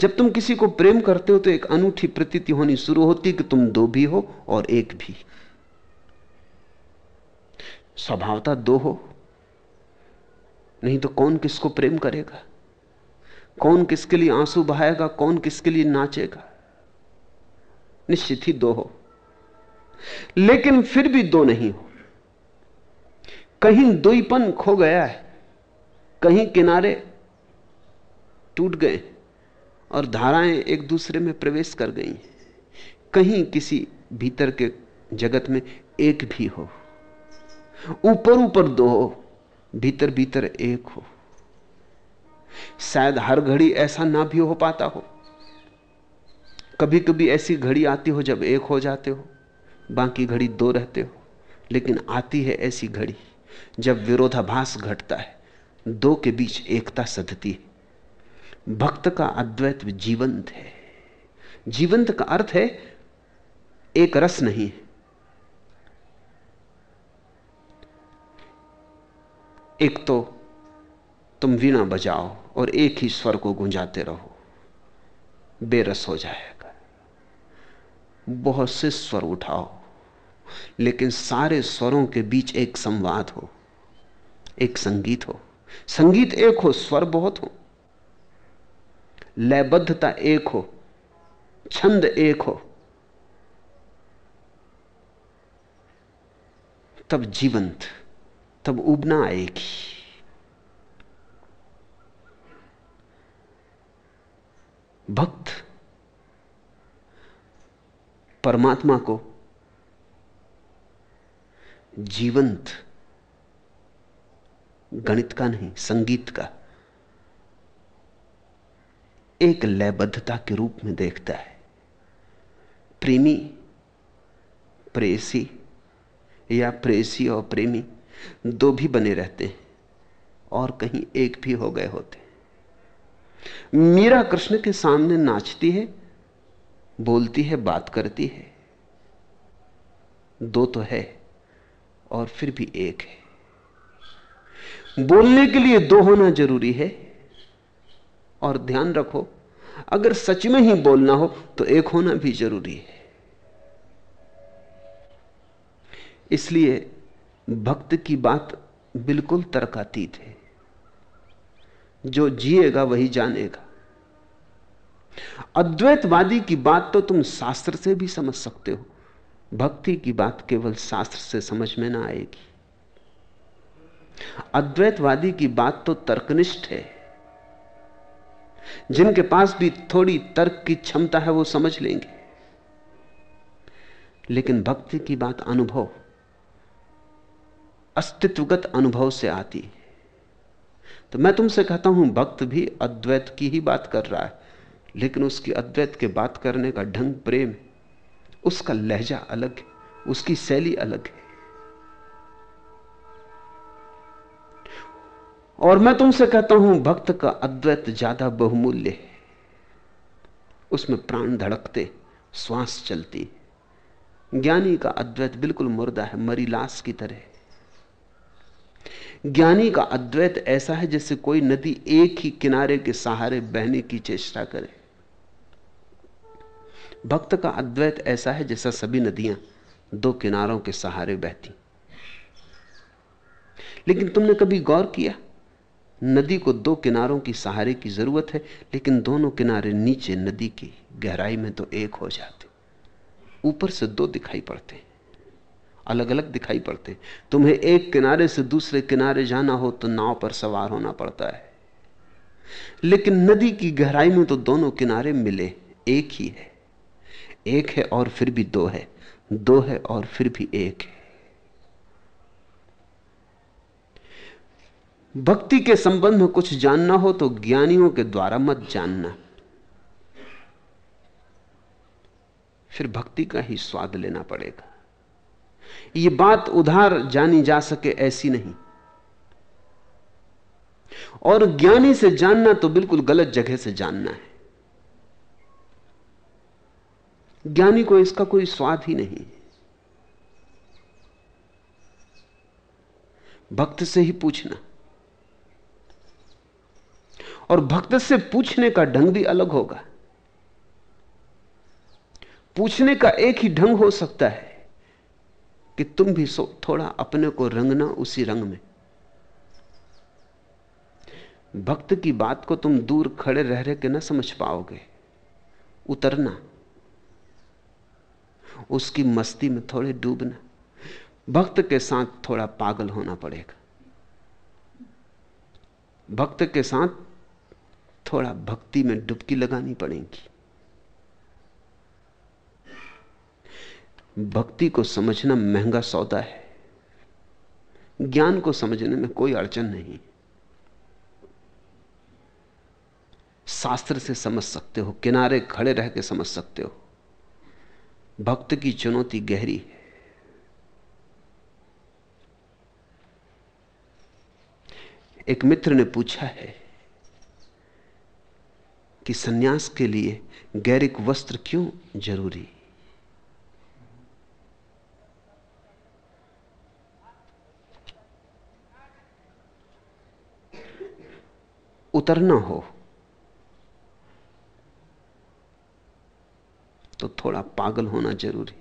S2: जब तुम किसी को प्रेम करते हो तो एक अनूठी प्रतीति होनी शुरू होती कि तुम दो भी हो और एक भी। स्वभावता दो हो। नहीं तो कौन किसको प्रेम करेगा? कौन किसके लिए आँसू बहाएगा? कौन किसके लिए नाचेगा? निश्चित ही दो हो। लेकिन फिर भी दो नहीं हो। कहीं दोईपन खो गया है, कहीं किनारे टूट गए और धाराएँ एक दूसरे में प्रवेश कर गई। कहीं किसी भीतर के जगत में एक भी हो। ऊपर ऊपर दो हो, भीतर भीतर एक हो। शायद हर घड़ी ऐसा ना भी हो पाता हो। कभी कभी ऐसी घड़ी आती हो जब एक हो जाते हो, बाकी घड़ी दो रहते हो, लेकिन आती है ऐसी घड़ी जब विरोधाभास घटता है, दो के बीच एकता सधती है। भक्त का अद्वैत जीवंत है। जीवंत का अर्थ है, एक रस नहीं है। एक तो तुम वीणा बजाओ और एक ही स्वर को गुंजाते रहो। बेरस हो जाएगा। बहुत से स्वर उठाओ, लेकिन सारे स्वरों के बीच एक संवाद हो, एक संगीत हो। संगीत एक हो, स्वर बहुत हो। लयबद्धता एक हो, छंद एक हो, तब जीवंत, तब उबना आएगी। भक्त परमात्मा को जीवंत गणित का नहीं, संगीत का एक लयबद्धता के रूप में देखता है। प्रेमी, प्रेसी या प्रेसी और प्रेमी दो भी बने रहते हैं और कहीं एक भी हो गए होते मीरा कृष्ण के सामने नाचती है, बोलती है, बात करती है। दो तो है और फिर भी एक है। बोलने के लिए दो होना ज़रूरी है। और ध्यान रखो, अगर सच में ही बोलना हो तो एक होना भी ज़रूरी है। इसलिए भक्त की बात बिल्कुल तर्कातीत है। जो जिएगा वही जानेगा। अद्वैतवादी की बात तो तुम शास्त्र से भी समझ सकते हो। भक्ति की बात केवल शास्त्र से समझ में ना आएगी। अद्वैतवादी की बात तो तर्कनिष्ठ है। जिनके पास भी थोड़ी तर्क की क्षमता है, वो समझ लेंगे। लेकिन भक्ति की बात अनुभव, अस्तित्वगत अनुभव से आती है। तो मैं तुमसे कहता हूँ, भक्त भी अद्वैत की ही बात कर रहा है, लेकिन उसकी अद्वैत के बात करने का ढंग प्रेम उसका लहजा अलग है, उसकी शैली अलग है। और मैं तुमसे कहता हूँ, भक्त का अद्वैत ज़्यादा बहुमूल्य है। उसमें प्राण धड़कते, श्वास चलती। ज्ञानी का अद्वैत बिल्कुल मुर्दा है, मरी लाश की तरह। ज्ञानी का अद्वैत ऐसा है जैसे कोई नदी एक ही किनारे के सहारे बहने की चेष्टा करे। भक्त का अद्वैत ऐसा है जैसा सभी नदियाँ दो किनारों के सहारे बहती। लेकिन तुमने कभी गौर किया? नदी को दो किनारों की सहारे की ज़रूरत है, लेकिन दोनों किनारे नीचे नदी की गहराई में तो एक हो जाते ऊपर से दो दिखाई पड़ते अलग अलग दिखाई पड़ते तुम्हें एक किनारे से दूसरे किनारे जाना हो तो नाव पर सवार होना पड़ता है। लेकिन नदी की गहराई में तो दोनों किनारे मिले, एक ही है। एक है और फिर भी दो है दो है और फिर भी एक है। भक्ति के संबंध में कुछ जानना हो तो ज्ञानियों के द्वारा मत जानना। फिर भक्ति का ही स्वाद लेना पड़ेगा। यह बात उधार जानी जा सके ऐसी नहीं। और ज्ञानी से जानना तो बिल्कुल गलत जगह से जानना है। ज्ञानी को इसका कोई स्वाद ही नहीं। भक्त से ही पूछना। और भक्त से पूछने का ढंग भी अलग होगा। पूछने का एक ही ढंग हो सकता है कि तुम भी सो, थोड़ा अपने को रंगना उसी रंग में। भक्त की बात को तुम दूर खड़े रह रहे के ना समझ पाओगे। उतरना, उसकी मस्ती में थोड़े डूबना, भक्त के साथ थोड़ा पागल होना पड़ेगा। भक्त के साथ थोड़ा भक्ति में डुबकी लगानी पड़ेगी। भक्ति को समझना महँगा सौदा है। ज्ञान को समझने में कोई अड़चन नहीं। शास्त्र से समझ सकते हो, किनारे खड़े रह के समझ सकते हो। भक्त की चुनौती गहरी है। एक मित्र ने पूछा है कि सन्यास के लिए गैरिक वस्त्र क्यों ज़रूरी? उतरना हो तो थोड़ा पागल होना ज़रूरी।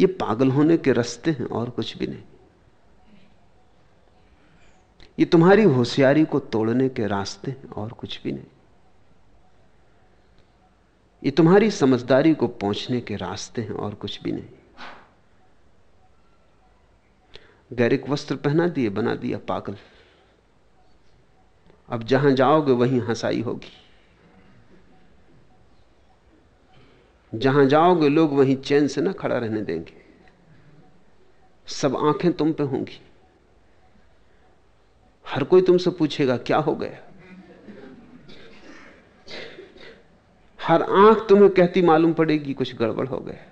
S2: ये पागल होने के रास्ते हैं और कुछ भी नहीं। ये तुम्हारी होशियारी को तोड़ने के रास्ते हैं और कुछ भी नहीं। ये तुम्हारी समझदारी को पहुँचने के रास्ते हैं और कुछ भी नहीं। गैरिक वस्त्र पहना दिए, बना दिया पागल। अब जहाँ जाओगे वहीं हंसाई होगी। जहाँ जाओगे लोग वहीं चैन से ना खड़ा रहने देंगे। सब आँखें तुम पे होंगी। हर कोई तुमसे पूछेगा, क्या हो गया? हर आँख तुम्हें कहती मालूम पड़ेगी, कुछ गड़बड़ हो गया।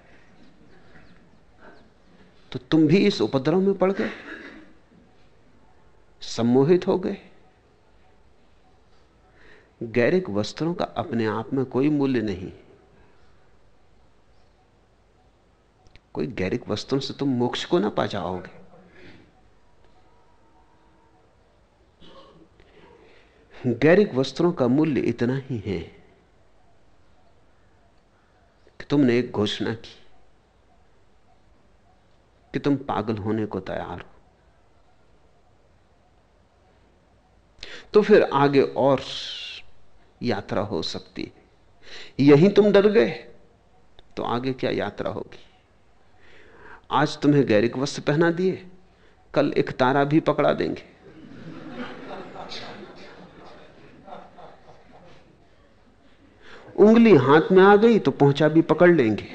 S2: तो तुम भी इस उपद्रव में पड़ गए, सम्मोहित हो गए। गैरिक वस्त्रों का अपने आप में कोई मूल्य नहीं। कोई गैरिक वस्त्रों से तुम मोक्ष को ना पा जाओगे। गैरिक वस्त्रों का मूल्य इतना ही है कि तुमने एक घोषणा की कि तुम पागल होने को तैयार हो। तो फिर आगे और यात्रा हो सकती है। यहीं तुम डर गए तो आगे क्या यात्रा होगी? आज तुम्हें गैरिक वस्त्र पहना दिए, कल एक तारा भी पकड़ा देंगे। उंगली हाथ में आ गई तो पहुँचा भी पकड़ लेंगे।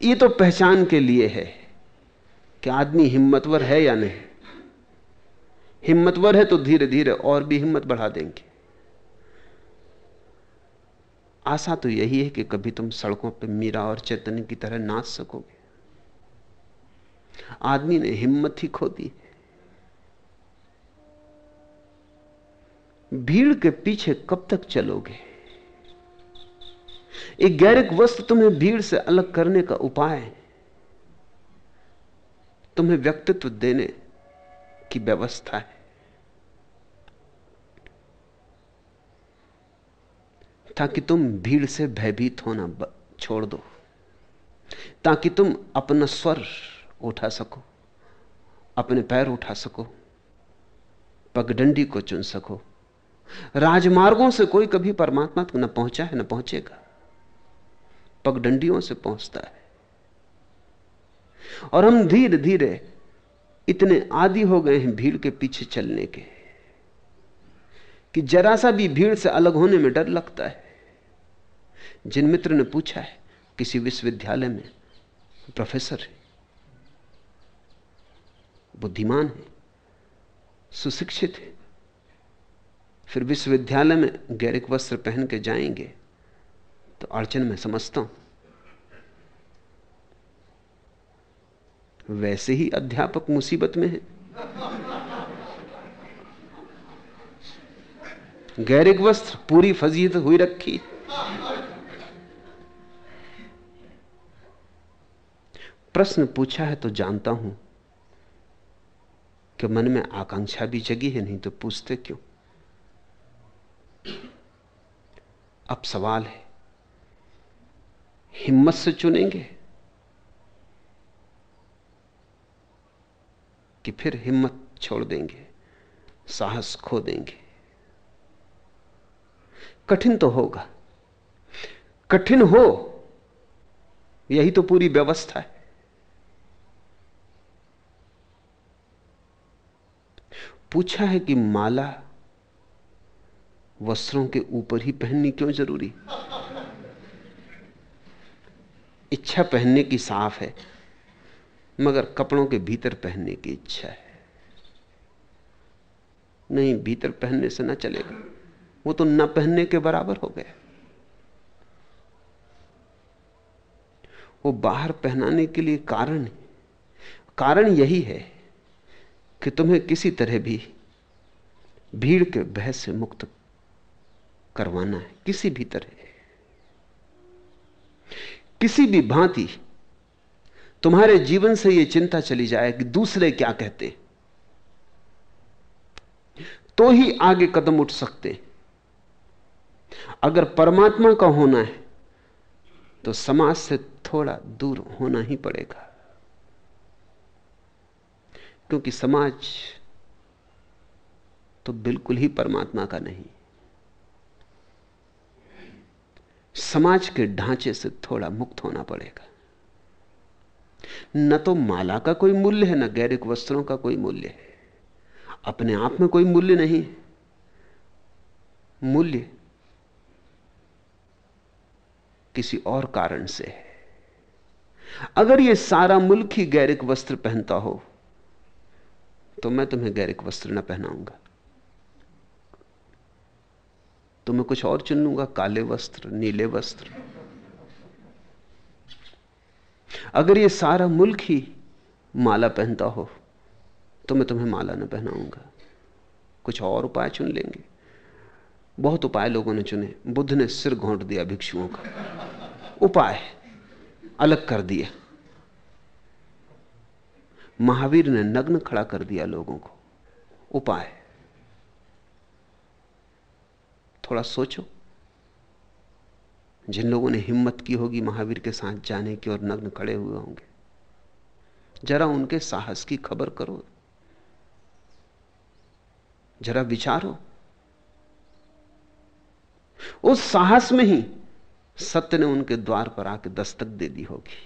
S2: ये तो पहचान के लिए है कि आदमी हिम्मतवर है या नहीं। हिम्मतवर है तो धीरे धीरे और भी हिम्मत बढ़ा देंगे। आशा तो यही है कि कभी तुम सड़कों पर मीरा और चैतन्य की तरह नाच सकोगे। आदमी ने हिम्मत ही खो दी भीड़ के पीछे कब तक चलोगे? एक गैरिक वस्त्र तुम्हें भीड़ से अलग करने का उपाय है। तुम्हें व्यक्तित्व देने की व्यवस्था है। ताकि तुम भीड़ से भयभीत होना छोड़ दो। ताकि तुम अपना स्वर उठा सको, अपने पैर उठा सको, पगडंडी को चुन सको। राजमार्गों से कोई कभी परमात्मा तक न पहुँचा है, न पहुंचेगा। पगडंडियों से पहुँचता है। और हम धीरे धीरे इतने आदि हो गए हैं भीड़ के पीछे चलने के, कि जरा सा भी भीड़ से अलग होने में डर लगता है। जिन मित्र ने पूछा है, किसी विश्वविद्यालय में प्रोफेसर है, बुद्धिमान है, सुशिक्षित है फिर विश्वविद्यालय में गैरिक वस्त्र पहन के जाएँगे। तो अड़चन में समझता हूँ। वैसे ही अध्यापक मुसीबत में है। गैरिक वस्त्र पूरी फजीत हुई रखी। प्रश्न पूछा है तो जानता हूँ कि मन में आकांक्षा भी जगी है, नहीं तो पूछते क्यों? अब सवाल है। हिम्मत से चुनेंगे कि फिर हिम्मत छोड़ देंगे, साहस खो देंगे। कठिन तो होगा। कठिन हो, यही तो पूरी व्यवस्था है। पूछा है कि माला वस्त्रों के ऊपर ही पहननी क्यों ज़रूरी? इच्छा पहनने की साफ़ है, मगर कपड़ों के भीतर पहनने की इच्छा है। नहीं, भीतर पहनने से ना चलेगा। वो तो न पहनने के बराबर हो गया। वो बाहर पहनाने के लिए कारण है। कारण यही है कि तुम्हें किसी तरह भी भीड़ के भय से मुक्त करवाना है। किसी भी तरह। किसी भी भांति तुम्हारे जीवन से यह चिंता चली जाए कि दूसरे क्या कहते। तो ही आगे कदम उठ सकते। अगर परमात्मा का होना है तो समाज से थोड़ा दूर होना ही पड़ेगा। क्योंकि समाज तो बिल्कुल ही परमात्मा का नहीं समाज के ढांचे से थोड़ा मुक्त होना पड़ेगा। न तो माला का कोई मूल्य है, न गैरिक वस्त्रों का कोई मूल्य है। अपने आप में कोई मूल्य नहीं मूल्य किसी और कारण से है। अगर यह सारा मुल्क ही गैरिक वस्त्र पहनता हो तो मैं तुम्हें गैरिक वस्त्र न पहनाऊँगा। तो मैं कुछ और चुन लूँगा, काले वस्त्र, नीले वस्त्र। अगर ये सारा मुल्क ही माला पहनता हो तो मैं तुम्हें माला न पहनाऊँगा। कुछ और उपाय चुन लेंगे। बहुत उपाय लोगों ने चुने। बुद्ध ने सिर घोंट दिया भिक्षुओं का। उपाय अलग कर दिया। महावीर ने नग्न खड़ा कर दिया लोगों को। उपाय थोड़ा सोचो। जिन लोगों ने हिम्मत की होगी महावीर के साथ जाने की और नग्न खड़े हुए होंगे, जरा उनके साहस की खबर करो। जरा विचारो। उस साहस में ही सत्य ने उनके द्वार पर आके दस्तक दे दी होगी।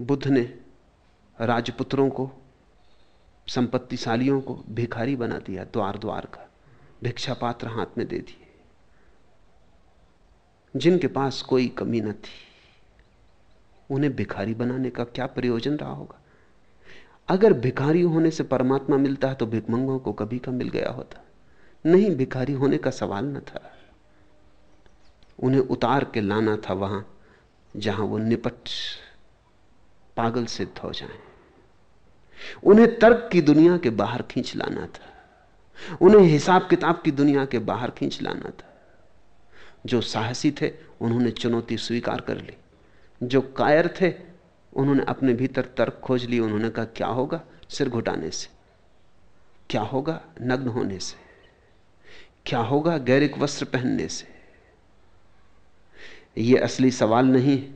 S2: बुद्ध ने राजपुत्रों को संपत्तिशालियों को भिखारी बना दिया, द्वार द्वार का, भिक्षा पात्र हाथ में दे दिए। जिनके पास कोई कमी न थी, उन्हें भिखारी बनाने का क्या प्रयोजन रहा होगा? अगर भिखारी होने से परमात्मा मिलता है तो भिकमंगों को कभी का मिल गया होता। नहीं, भिखारी होने का सवाल न था। उन्हें उतार के लाना था वहाँ, जहाँ वो निपट, पागल सिद्ध हो जाएँ। उन्हें तर्क की दुनिया के बाहर खींच लाना था। उन्हें हिसाब किताब की दुनिया के बाहर खींच लाना था। जो साहसी थे, उन्होंने चुनौती स्वीकार कर ली। जो कायर थे, उन्होंने अपने भीतर तर्क खोज ली। उन्होंने कहा, क्या होगा सिर घुटाने से? क्या होगा नग्न होने से? क्या होगा गैरिक वस्त्र पहनने से? यह असली सवाल नहीं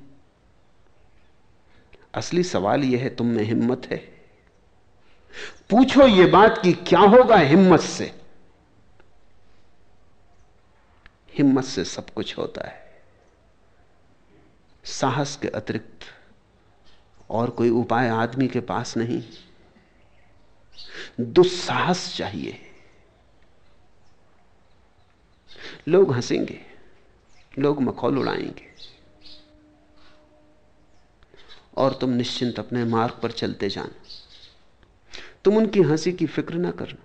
S2: असली सवाल यह है, तुम में हिम्मत है। पूछो ये बात कि क्या होगा हिम्मत से? हिम्मत से सब कुछ होता है। साहस के अतिरिक्त और कोई उपाय आदमी के पास नहीं। दुस्साहस चाहिए। लोग हंसेंगे, लोग मखौल उड़ाएँगे। और तुम निश्चिंत अपने मार्ग पर चलते जाना। तुम उनकी हँसी की फ़िक्र ना करना।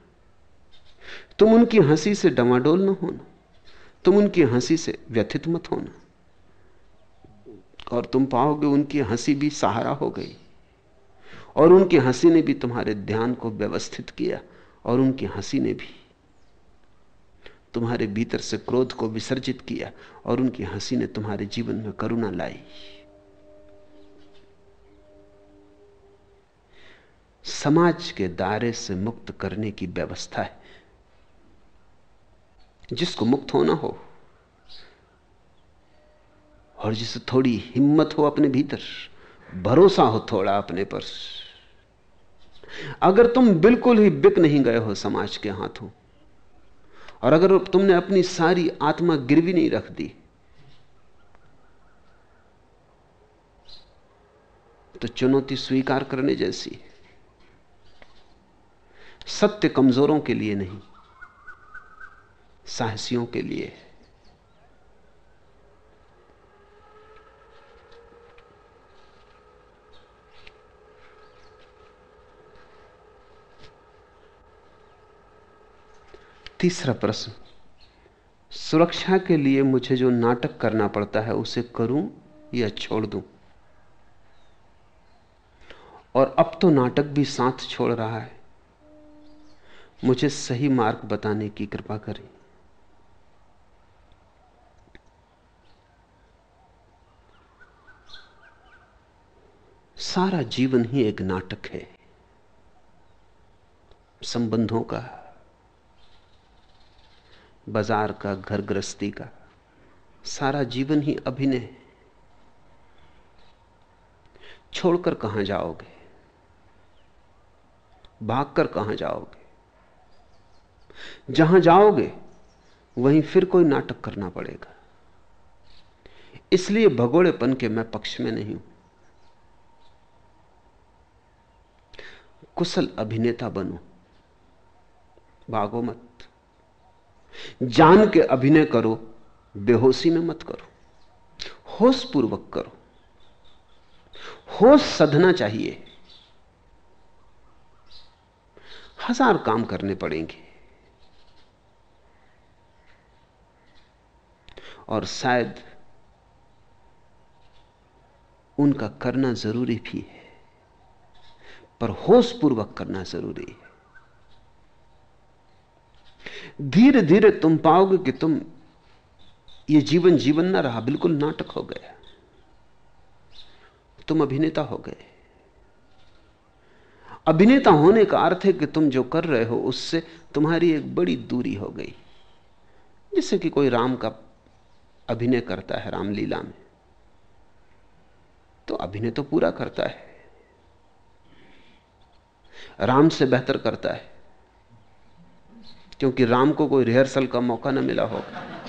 S2: तुम उनकी हँसी से डवाडोल ना होना। तुम उनकी हँसी से व्यथित मत होना। और तुम पाओगे उनकी हँसी भी सहारा हो गई। और उनकी हँसी ने भी तुम्हारे ध्यान को व्यवस्थित किया, और उनकी हँसी ने भी तुम्हारे भीतर से क्रोध को विसर्जित किया, और उनकी हँसी ने तुम्हारे जीवन में करुणा लाई। समाज के दायरे से मुक्त करने की व्यवस्था है। जिसको मुक्त होना हो और जिसे थोड़ी हिम्मत हो अपने भीतर, भरोसा हो थोड़ा अपने पर। अगर तुम बिल्कुल ही बिक नहीं गए हो समाज के हाथों, और अगर तुमने अपनी सारी आत्मा गिरवी नहीं रख दी तो चुनौती स्वीकार करने जैसी है। सत्य कमजोरों के लिए नहीं, साहसियों के लिए तीसरा प्रश्न, सुरक्षा के लिए मुझे जो नाटक करना पड़ता है, उसे करूँ या छोड़ दूँ? और अब तो नाटक भी साथ छोड़ रहा है। मुझे सही मार्ग बताने की कृपा करें। सारा जीवन ही एक नाटक है। संबंधों का, बाज़ार का घर गृहस्थी का, सारा जीवन ही अभिनय छोड़कर कहाँ जाओगे? भागकर कहाँ जाओगे? जहाँ जाओगे, वहीं फिर कोई नाटक करना पड़ेगा। इसलिए भगोड़ेपन के मैं पक्ष में नहीं हूँ। कुशल अभिनेता बनो। भागो मत। जान के अभिनय करो, बेहोशी में मत करो। होश पूर्वक करो। होश सधना चाहिए। हज़ार काम करने पड़ेंगे। और शायद उनका करना ज़रूरी भी है, पर होश पूर्वक करना ज़रूरी है। धीरे धीरे तुम पाओगे कि तुम ये जीवन जीवन ना रहा, बिल्कुल नाटक हो गया। तुम अभिनेता हो गए। अभिनेता होने का अर्थ है कि तुम जो कर रहे हो, उससे तुम्हारी एक बड़ी दूरी हो गई। जैसे कि कोई राम का अभिनय करता है रामलीला में। तो अभिनय तो पूरा करता है। राम से बेहतर करता है। क्योंकि राम को कोई रिहर्सल का मौका ना मिला होगा।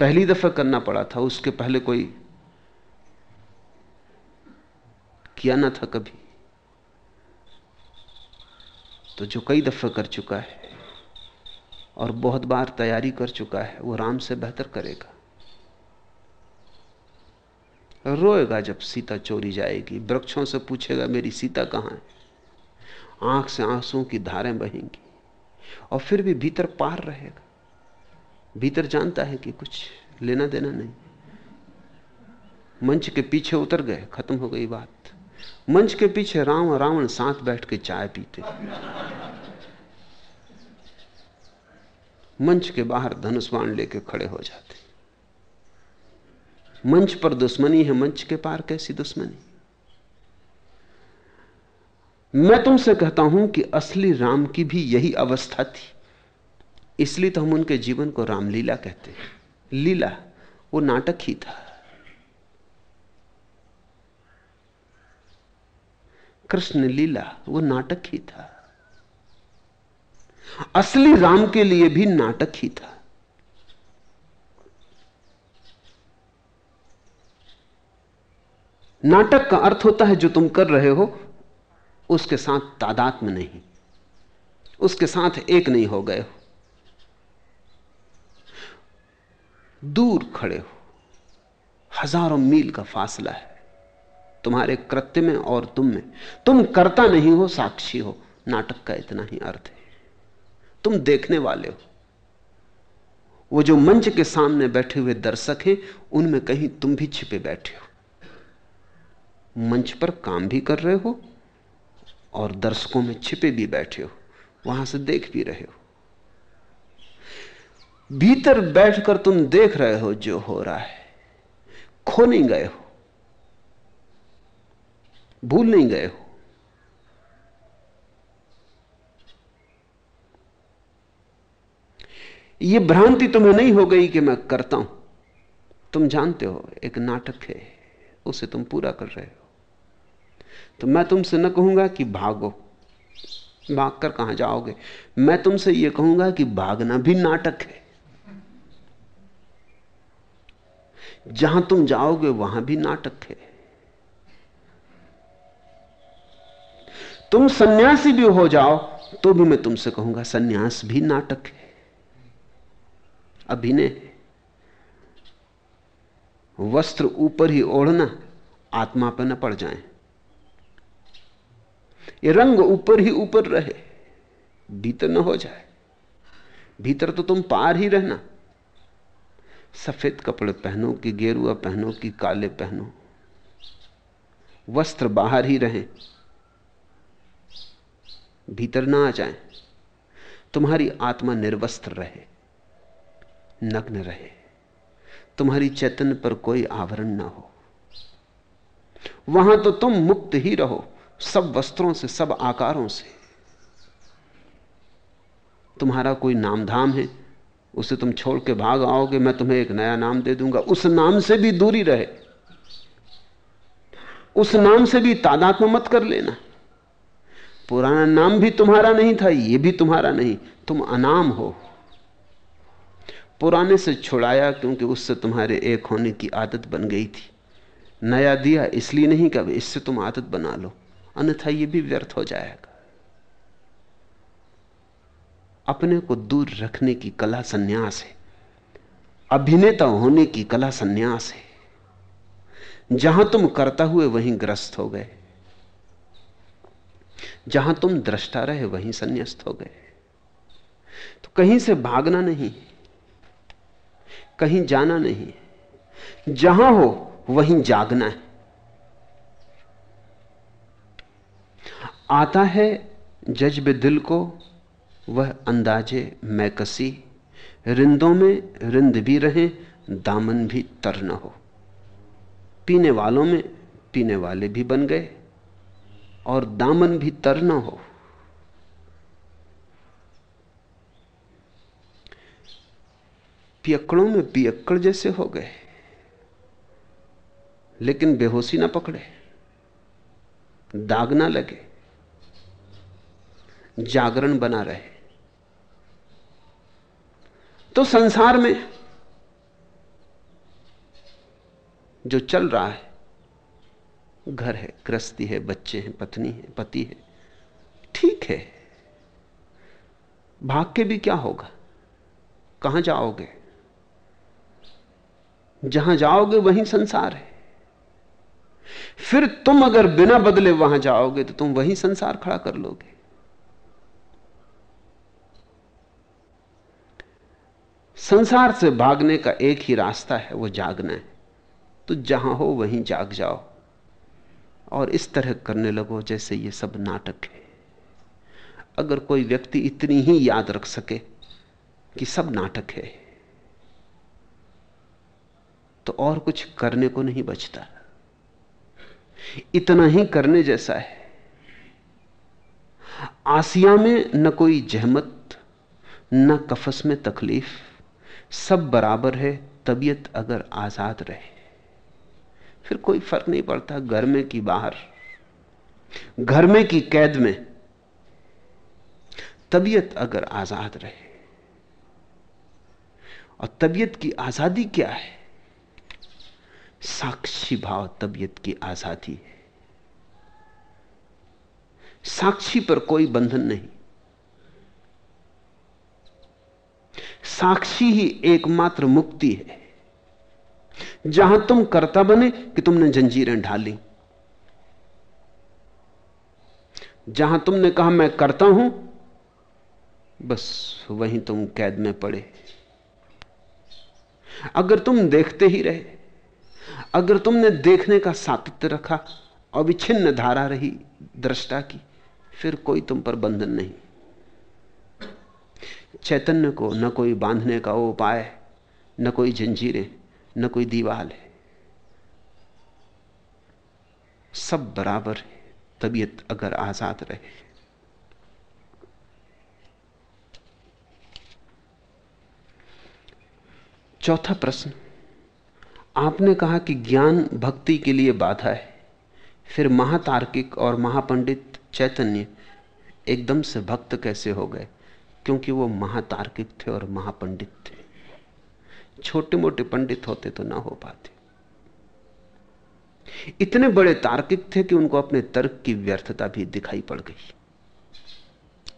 S2: पहली दफ़ा करना पड़ा था, उसके पहले कोई किया ना था कभी। तो जो कई दफे कर चुका है और बहुत बार तैयारी कर चुका है, वो राम से बेहतर करेगा। रोएगा जब सीता चोरी जाएगी, वृक्षों से पूछेगा, मेरी सीता कहाँ है? आँख से आंसुओं की धारें बहेंगी और फिर भी भीतर पार रहेगा। भीतर जानता है कि कुछ लेना देना नहीं। मंच के पीछे उतर गए, खत्म हो गई बात। मंच के पीछे राम रावण साथ बैठ के चाय पीते। मंच के बाहर धनुष्वाण लेके खड़े हो जाते मंच पर दुश्मनी है, मंच के पार कैसी दुश्मनी? मैं तुमसे कहता हूँ कि असली राम की भी यही अवस्था थी। इसलिए तो हम उनके जीवन को रामलीला कहते हैं। लीला, वो नाटक ही था। कृष्ण लीला, वो नाटक ही था। असली राम के लिए भी नाटक ही था। नाटक का अर्थ होता है जो तुम कर रहे हो, उसके साथ तादाद में नहीं। उसके साथ एक नहीं हो गए हो। दूर खड़े हो। हज़ारों मील का फासला है। तुम्हारे कृत्य में और तुम में। तुम करता नहीं हो, साक्षी हो। नाटक का इतना ही अर्थ है। तुम देखने वाले हो। वो जो मंच के सामने बैठे हुए दर्शक हैं, उनमें कहीं तुम भी छिपे बैठे हो। मंच पर काम भी कर रहे हो और दर्शकों में छिपे भी बैठे हो। वहाँ से देख भी रहे हो। भीतर बैठकर तुम देख रहे हो जो हो रहा है। खो नहीं गए हो। भूल नहीं गए हो। यह भ्रांति तुम्हें नहीं हो गई कि मैं करता हूँ। तुम जानते हो, एक नाटक है, उसे तुम पूरा कर रहे हो। तो मैं तुमसे न कहूँगा कि भागो। भाग कर कहाँ जाओगे? मैं तुमसे यह कहूँगा कि भागना भी नाटक है। जहाँ तुम जाओगे, वहाँ भी नाटक है। तुम सन्यासी भी हो जाओ तो भी मैं तुमसे कहूँगा, सन्यास भी नाटक है। अभिनय वस्त्र ऊपर ही ओढ़ना, आत्मा पर न पड़ जाए। ये रंग ऊपर ही ऊपर रहे, भीतर न हो जाए। भीतर तो तुम पार ही रहना। सफ़ेद कपड़े पहनो कि गेरुआ पहनो कि काले पहनो। वस्त्र बाहर ही रहें, भीतर ना आ जाए। तुम्हारी आत्मा निर्वस्त्र रहे। नग्न रहे। तुम्हारी चैतन्य पर कोई आवरण ना हो। वहाँ तो तुम मुक्त ही रहो, सब वस्त्रों से, सब आकारों से। तुम्हारा कोई नामधाम है, उसे तुम छोड़ के भाग आओगे, मैं तुम्हें एक नया नाम दे दूँगा। उस नाम से भी दूरी रहे। उस नाम से भी तादात्म मत कर लेना। पुराना नाम भी तुम्हारा नहीं था यह भी तुम्हारा नहीं। तुम अनाम हो। पुराने से छुड़ाया क्योंकि उससे तुम्हारे एक होने की आदत बन गई थी। नया दिया इसलिए नहीं कि इससे तुम आदत बना लो। अन्यथा यह भी व्यर्थ हो जाएगा। अपने को दूर रखने की कला संन्यास है। अभिनेता होने की कला संन्यास है। जहाँ तुम करता हुए वहीं ग्रस्त हो गए। जहाँ तुम दृष्टा रहे वहीं संन्यास्त हो गए। तो कहीं से भागना नहीं कहीं जाना नहीं जहाँ हो, वहीं जागना है। आता है जज्ब दिल को, वह अंदाजे मैकसी रिंदों में रिंद भी रहे, दामन भी तर न हो। पीने वालों में पीने वाले भी बन गए, और दामन भी तर न हो। पियक्कड़ों में पियक्कड़ जैसे हो गए। लेकिन बेहोशी ना पकड़े, दाग ना लगे, जागरण बना रहे। तो संसार में जो चल रहा है, घर है, गृहस्थी है, बच्चे हैं, पत्नी है, पति है, ठीक है। भाग के भी क्या होगा? कहाँ जाओगे? जहाँ जाओगे वहीं संसार है। फिर तुम अगर बिना बदले वहाँ जाओगे तो तुम वहीं संसार खड़ा कर लोगे। संसार से भागने का एक ही रास्ता है, वो जागना है। तो जहाँ हो वहीं जाग जाओ। और इस तरह करने लगो जैसे ये सब नाटक है। अगर कोई व्यक्ति इतनी ही याद रख सके कि सब नाटक है। तो और कुछ करने को नहीं बचता। इतना ही करने जैसा है। आसिया में न कोई जहमत, न कफस में तकलीफ़, सब बराबर है, तबीयत अगर आज़ाद रहे। फिर कोई फ़र्क नहीं पड़ता घर में कि बाहर। घर में की कैद में तबीयत अगर आज़ाद रहे। और तबीयत की आज़ादी क्या है? साक्षी भाव तबीयत की आज़ादी। है साक्षी पर कोई बंधन नहीं। साक्षी ही एकमात्र मुक्ति है। जहाँ तुम कर्ता बने कि तुमने जंजीरें ढाली। जहाँ तुमने कहा, मैं करता हूँ, बस वहीं तुम कैद में पड़े। अगर तुम देखते ही रहे अगर तुमने देखने का सातत्य रखा, अविच्छिन्न धारा रही, दृष्टा की, फिर कोई तुम पर बंधन नहीं। चैतन्य को न कोई बांधने का उपाय न कोई जंजीरें, न कोई दीवाल है। सब बराबर है, तबीयत अगर आज़ाद रहे। चौथा प्रश्न आपने कहा कि ज्ञान भक्ति के लिए बाधा है। फिर महातार्किक और महापंडित चैतन्य एकदम से भक्त कैसे हो गए? क्योंकि वो महातार्किक थे और महापंडित थे। छोटे मोटे पंडित होते तो ना हो पाते। इतने बड़े तार्किक थे कि उनको अपने तर्क की व्यर्थता भी दिखाई पड़ गई।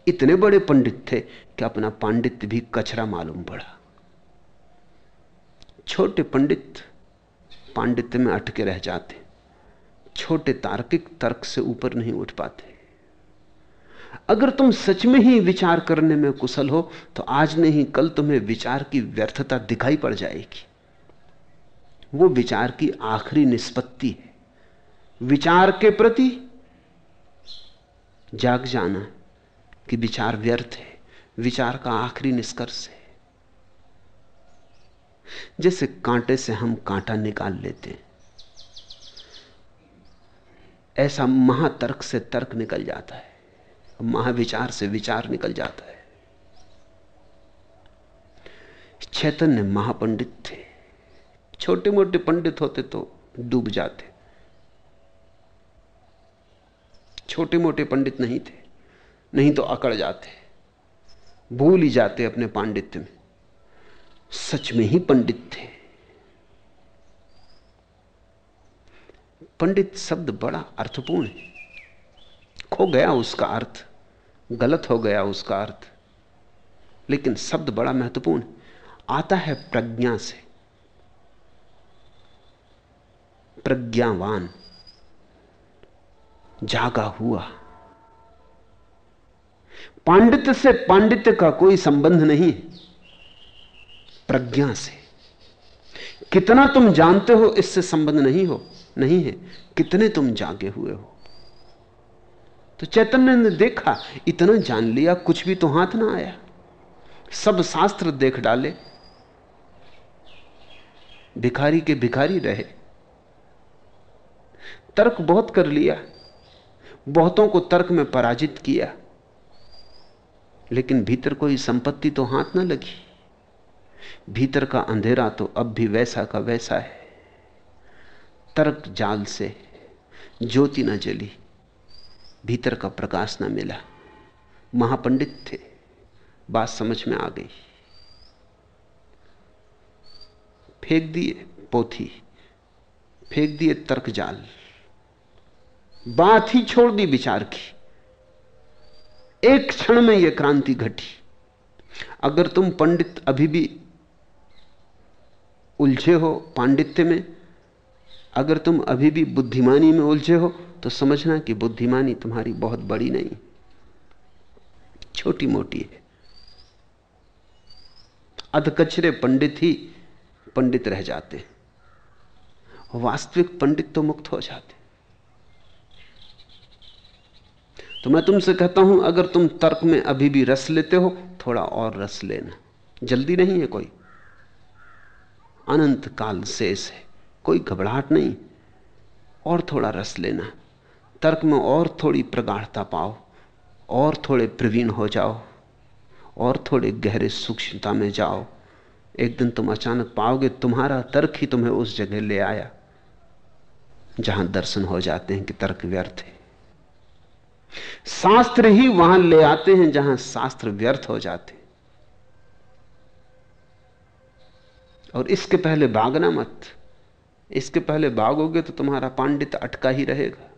S2: इतने बड़े पंडित थे कि अपना पांडित्य भी कचरा मालूम पड़ा। छोटे पंडित पांडित्य में अटके रह जाते। छोटे तार्किक तर्क से ऊपर नहीं उठ पाते। अगर तुम सच में ही विचार करने में कुशल हो तो आज नहीं, कल तुम्हें विचार की व्यर्थता दिखाई पड़ जाएगी। वो विचार की आखिरी निष्पत्ति है। विचार के प्रति जाग जाना कि विचार व्यर्थ है। विचार का आखिरी निष्कर्ष है। जैसे कांटे से हम कांटा निकाल लेते हैं। ऐसा महातर्क से तर्क निकल जाता है। महाविचार से विचार निकल जाता है। चैतन्य महापंडित थे। छोटे मोटे पंडित होते तो डूब जाते। छोटे मोटे पंडित नहीं थे। नहीं तो अकड़ जाते। भूल ही जाते अपने पांडित्य में। सच में ही पंडित थे। पंडित शब्द बड़ा अर्थपूर्ण है। खो गया उसका अर्थ, गलत हो गया उसका अर्थ, लेकिन शब्द बड़ा महत्वपूर्ण आता है प्रज्ञा से। प्रज्ञावान, जागा हुआ। पांडित्य से पांडित्य का कोई संबंध नहीं प्रज्ञा से। कितना तुम जानते हो, इससे संबंध नहीं हो, नहीं है। कितने तुम जागे हुए हो। तो चैतन्य ने देखा, इतना जान लिया, कुछ भी तो हाथ ना आया। सब शास्त्र देख डाले। भिखारी के भिखारी रहे। तर्क बहुत कर लिया। बहुतों को तर्क में पराजित किया। लेकिन भीतर कोई संपत्ति तो हाथ ना लगी। भीतर का अंधेरा तो अब भी वैसा का वैसा है। तर्क जाल से ज्योति न जली, भीतर का प्रकाश न मिला। महापंडित थे, बात समझ में आ गई। फेंक दिए पोथी, फेंक दिए तर्क जाल। बात ही छोड़ दी विचार की। एक क्षण में यह क्रांति घटी। अगर तुम पंडित अभी भी उलझे हो पांडित्य में, अगर तुम अभी भी बुद्धिमानी में उलझे हो तो समझना कि बुद्धिमानी तुम्हारी बहुत बड़ी नहीं छोटी मोटी है। अधकचरे पंडित ही पंडित रह जाते वास्तविक पंडित तो मुक्त हो जाते तो मैं तुमसे कहता हूँ, अगर तुम तर्क में अभी भी रस लेते हो, थोड़ा और रस लेना। जल्दी नहीं है कोई। अनंत काल शेष है कोई घबराहट नहीं। और थोड़ा रस लेना। तर्क में और थोड़ी प्रगाढ़ता पाओ। और थोड़े प्रवीण हो जाओ। और थोड़े गहरे सूक्ष्मता में जाओ। एक दिन तुम अचानक पाओगे तुम्हारा तर्क ही तुम्हें उस जगह ले आया, जहाँ दर्शन हो जाते हैं कि तर्क व्यर्थ है। शास्त्र ही वहाँ ले आते हैं जहाँ शास्त्र व्यर्थ हो जाते और इसके पहले भागना मत। इसके पहले भागोगे तो तुम्हारा पांडित अटका ही रहेगा।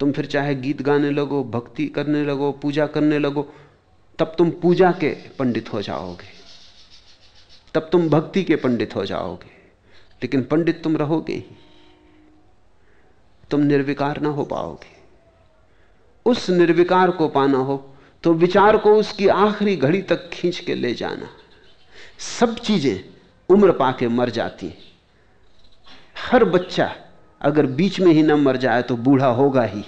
S2: तुम फिर चाहे गीत गाने लगो, भक्ति करने लगो, पूजा करने लगो, तब तुम पूजा के पंडित हो जाओगे। तब तुम भक्ति के पंडित हो जाओगे। लेकिन पंडित तुम रहोगे ही। तुम निर्विकार ना हो पाओगे। उस निर्विकार को पाना हो तो विचार को उसकी आखिरी घड़ी तक खींच के ले जाना। सब चीज़ें उम्र पाके मर जाती हैं। हर बच्चा अगर बीच में ही ना मर जाए तो बूढ़ा होगा ही।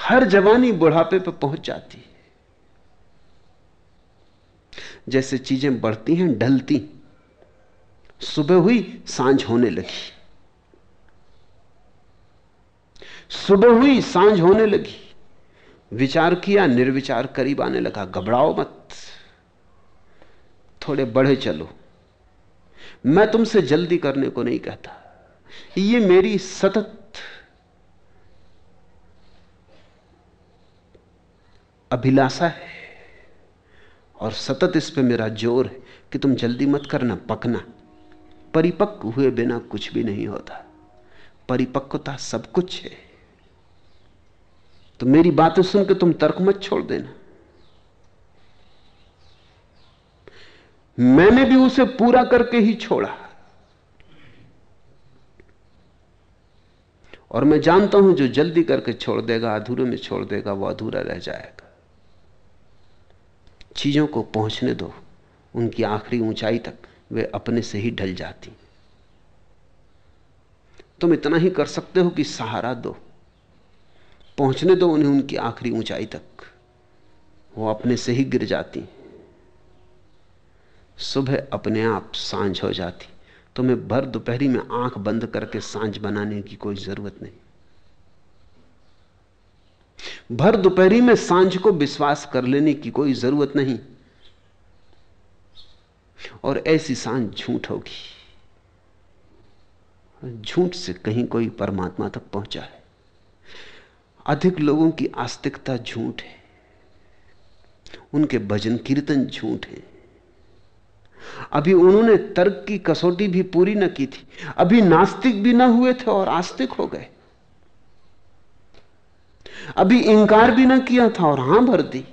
S2: हर जवानी बुढ़ापे पर पहुँच जाती है। जैसे चीज़ें बढ़ती हैं, ढलती सुबह हुई, साँझ होने लगी। सुबह हुई, साँझ होने लगी। विचार किया, निर्विचार करीब आने लगा। घबराओ मत। थोड़े बढ़े चलो। मैं तुमसे जल्दी करने को नहीं कहता। ये मेरी सतत अभिलाषा है और सतत इस पे मेरा ज़ोर है कि तुम जल्दी मत करना, पकना। परिपक्व हुए बिना कुछ भी नहीं होता। परिपक्वता सब कुछ है। तो मेरी बातें सुनकर तुम तर्क मत छोड़ देना। मैंने भी उसे पूरा करके ही छोड़ा। और मैं जानता हूँ जो जल्दी करके छोड़ देगा, अधूरे में छोड़ देगा, वो अधूरा रह जाएगा। चीज़ों को पहुँचने दो। उनकी आखिरी ऊंचाई तक वे अपने से ही ढल जाती। तुम इतना ही कर सकते हो कि सहारा दो। पहुँचने दो उन्हें उनकी आखिरी ऊंचाई तक। वो अपने से ही गिर जाती। सुबह अपने आप साँझ हो जाती। तुम्हें भर दोपहरी में आँख बंद करके साँझ बनाने की कोई ज़रूरत नहीं। भर दोपहरी में साँझ को विश्वास कर लेने की कोई ज़रूरत नहीं। और ऐसी साँझ झूठ होगी। झूठ से कहीं कोई परमात्मा तक पहुँचा है। अधिक लोगों की आस्तिकता झूठ है। उनके भजन कीर्तन झूठ है। अभी उन्होंने तर्क की कसौटी भी पूरी न की थी। अभी नास्तिक भी ना हुए थे और आस्तिक हो गए। अभी इंकार भी ना किया था और हाँ भर दी।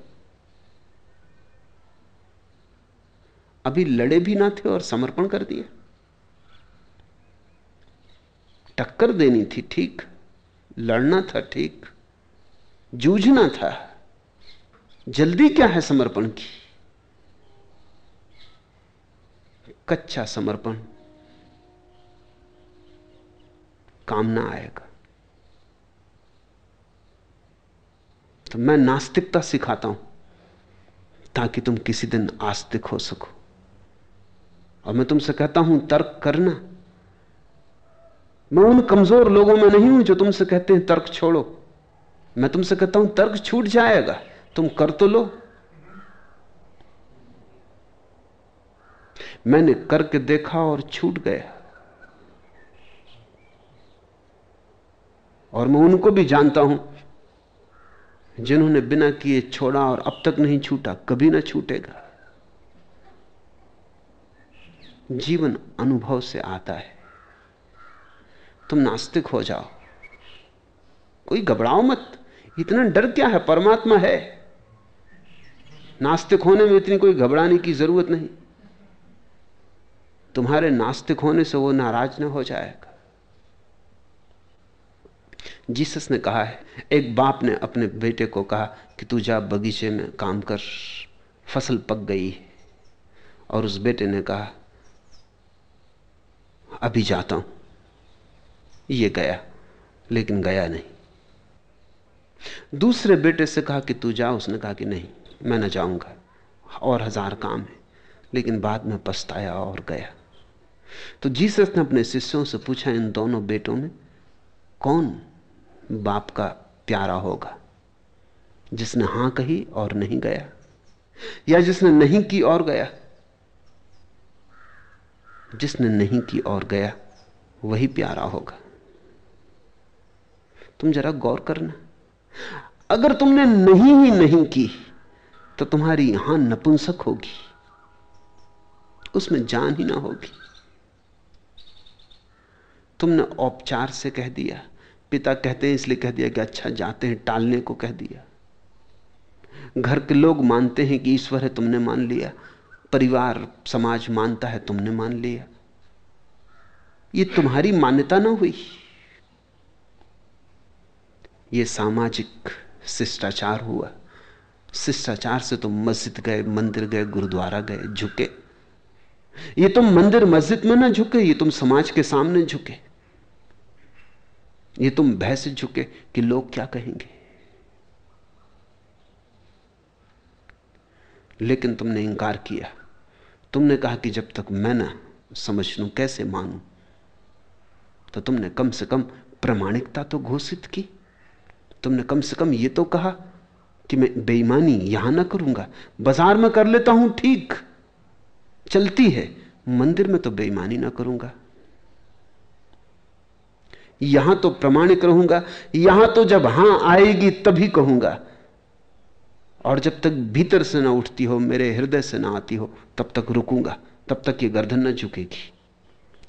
S2: अभी लड़े भी ना थे और समर्पण कर दिया टक्कर देनी थी, ठीक। लड़ना था, ठीक। जूझना था। जल्दी क्या है समर्पण की? कच्चा समर्पण। काम ना आएगा। तो मैं नास्तिकता सिखाता हूँ, ताकि तुम किसी दिन आस्तिक हो सको। और मैं तुमसे कहता हूँ, तर्क करना। मैं उन कमज़ोर लोगों में नहीं हूँ जो तुमसे कहते हैं, तर्क छोड़ो। मैं तुमसे कहता हूँ, तर्क छूट जाएगा। तुम कर तो लो। मैंने करके देखा और छूट गया। और मैं उनको भी जानता हूँ, जिन्होंने बिना किए छोड़ा और अब तक नहीं छूटा, कभी ना छूटेगा। जीवन अनुभव से आता है। तुम नास्तिक हो जाओ। कोई घबराओ मत। इतना डर क्या है? परमात्मा है। नास्तिक होने में इतनी कोई घबराने की ज़रूरत नहीं। तुम्हारे नास्तिक होने से वो नाराज़ ना हो जाएगा। जीसस ने कहा है, एक बाप ने अपने बेटे को कहा कि तू जा बगीचे में काम कर, फ़सल पक गई है। और उस बेटे ने कहा, अभी जाता हूँ। ये गया, लेकिन गया नहीं। दूसरे बेटे से कहा कि तू जा, उसने कहा कि नहीं, मैं ना जाऊँगा, और हज़ार काम है, लेकिन बाद में पछताया और गया। तो जीसस ने अपने शिष्यों से पूछा, इन दोनों बेटों में कौन बाप का प्यारा होगा, जिसने हाँ कही और नहीं गया, या जिसने नहीं की और गया? जिसने नहीं की और गया, वही प्यारा होगा। तुम जरा गौर करना। अगर तुमने नहीं ही नहीं की तो तुम्हारी यहाँ नपुंसक होगी, उसमें जान ही ना होगी। तुमने औपचार से कह दिया। पिता कहते हैं, इसलिए कह दिया कि अच्छा जाते हैं, टालने को कह दिया। घर के लोग मानते हैं कि ईश्वर है, तुमने मान लिया। परिवार, समाज मानता है, तुमने मान लिया। ये तुम्हारी मान्यता ना हुई। ये सामाजिक शिष्टाचार हुआ। शिष्टाचार से तुम मस्जिद गए, मंदिर गए, गुरुद्वारा गए, झुके। ये तुम मंदिर, मस्जिद में ना झुके, ये तुम समाज के सामने झुके। ये तुम भय से झुके कि लोग क्या कहेंगे? लेकिन तुमने इंकार किया। तुमने कहा कि जब तक मैं ना समझ लू कैसे मानू? तो तुमने कम से कम प्रमाणिकता तो घोषित की। तुमने कम से कम ये तो कहा कि मैं बेईमानी यहाँ ना करूँगा। बाज़ार में कर लेता हूँ, ठीक। चलती है। मंदिर में तो बेईमानी ना करूँगा। यहाँ तो प्रमाणिक रहूँगा, यहाँ तो जब हाँ आएगी तभी कहूँगा। और जब तक भीतर से ना उठती हो, मेरे हृदय से ना आती हो, तब तक रुकूँगा, तब तक ये गर्दन ना झुकेगी।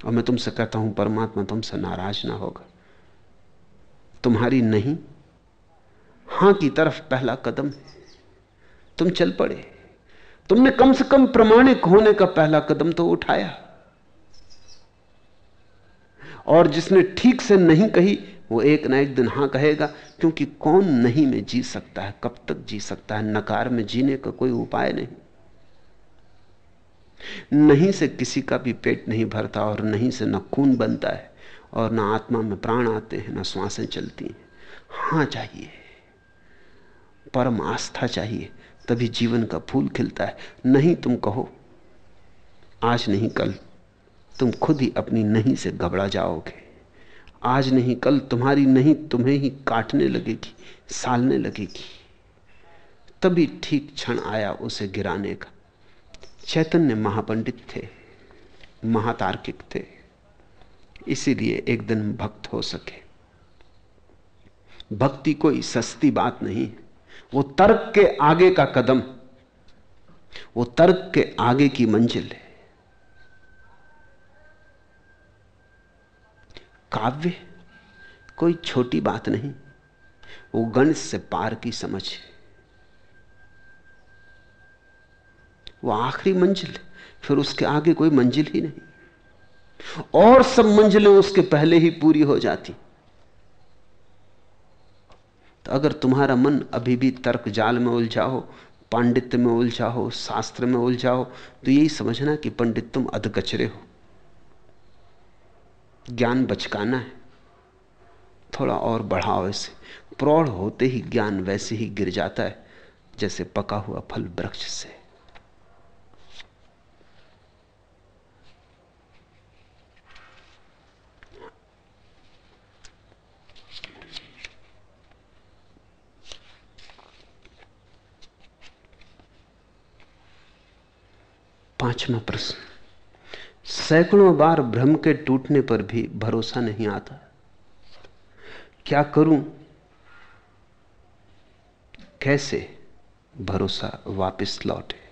S2: और मैं तुमसे कहता हूँ, परमात्मा तुमसे नाराज़ ना होगा। तुम्हारी नहीं, हाँ की तरफ़ पहला कदम तुम चल पड़े। तुमने कम से कम प्रमाणिक होने का पहला कदम तो उठाया। और जिसने ठीक से नहीं कही, वो एक ना एक दिन हाँ कहेगा, क्योंकि कौन नहीं में जी सकता है, कब तक जी सकता है, नकार में जीने का कोई उपाय नहीं। नहीं से किसी का भी पेट नहीं भरता और नहीं से न खून बनता है, और ना आत्मा में प्राण आते हैं, ना श्वासें चलती हैं। हाँ चाहिए, परम आस्था चाहिए, तभी जीवन का फूल खिलता है। नहीं तुम कहो, आज नहीं कल। तुम खुद ही अपनी नहीं से घबरा जाओगे। आज नहीं, कल तुम्हारी नहीं, तुम्हें ही काटने लगेगी, सालने लगेगी। तभी ठीक क्षण आया उसे गिराने का। चैतन्य महापंडित थे, महातार्किक थे, इसीलिए एक दिन भक्त हो सके। भक्ति कोई सस्ती बात नहीं, वो तर्क के आगे का कदम, वो तर्क के आगे की मंजिल है। काव्य कोई छोटी बात नहीं, वो गणित से पार की समझ है। वो आखिरी मंजिल, फिर उसके आगे कोई मंजिल ही नहीं। और सब मंजिलें उसके पहले ही पूरी हो जाती। तो अगर तुम्हारा मन अभी भी तर्क जाल में उलझा हो पांडित्य में उलझा हो शास्त्र में उलझा हो तो यही समझना कि पंडित तुम अधकचरे हो। ज्ञान बचकाना है। थोड़ा और बढ़ाओ इसे। प्रौढ़ होते ही ज्ञान वैसे ही गिर जाता है, जैसे पका हुआ फल वृक्ष से। पांचवा प्रश्न। सैकड़ों बार भ्रम के टूटने पर भी भरोसा नहीं आता। क्या करूँ? कैसे भरोसा वापस लौटे?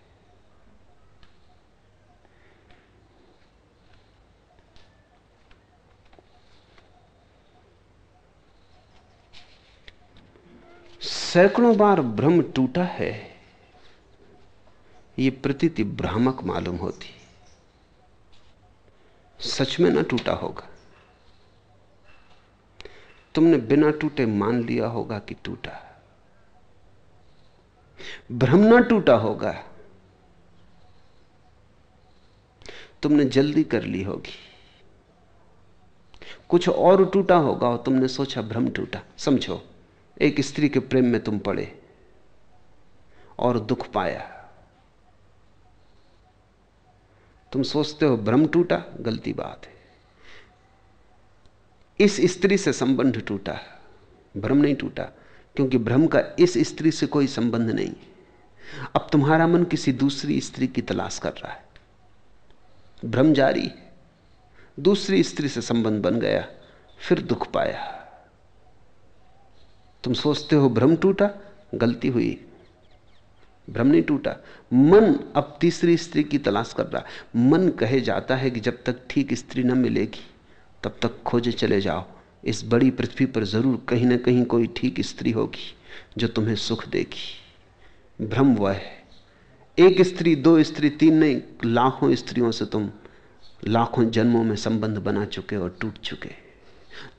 S2: सैकड़ों बार भ्रम टूटा है, ये प्रतीति भ्रामक मालूम होती। सच में ना टूटा होगा। तुमने बिना टूटे मान लिया होगा कि टूटा। भ्रम ना टूटा होगा। तुमने जल्दी कर ली होगी। कुछ और टूटा होगा और तुमने सोचा भ्रम टूटा। समझो, एक स्त्री के प्रेम में तुम पड़े और दुख पाया। तुम सोचते हो भ्रम टूटा, गलती बात है। इस स्त्री से संबंध टूटा, भ्रम नहीं टूटा, क्योंकि भ्रम का इस स्त्री से कोई संबंध नहीं। अब तुम्हारा मन किसी दूसरी स्त्री की तलाश कर रहा है। भ्रम जारी, दूसरी स्त्री से संबंध बन गया, फिर दुख पाया। तुम सोचते हो भ्रम टूटा, गलती हुई भ्रम नहीं टूटा। मन अब तीसरी स्त्री की तलाश कर रहा है। मन कहे जाता है कि जब तक ठीक स्त्री न मिलेगी, तब तक खोजे चले जाओ। इस बड़ी पृथ्वी पर ज़रूर कहीं ना कहीं कोई ठीक स्त्री होगी जो तुम्हें सुख देगी। भ्रम वह है। एक स्त्री, दो स्त्री, तीन नहीं, लाखों स्त्रियों से तुम लाखों जन्मों में संबंध बना चुके और टूट चुके।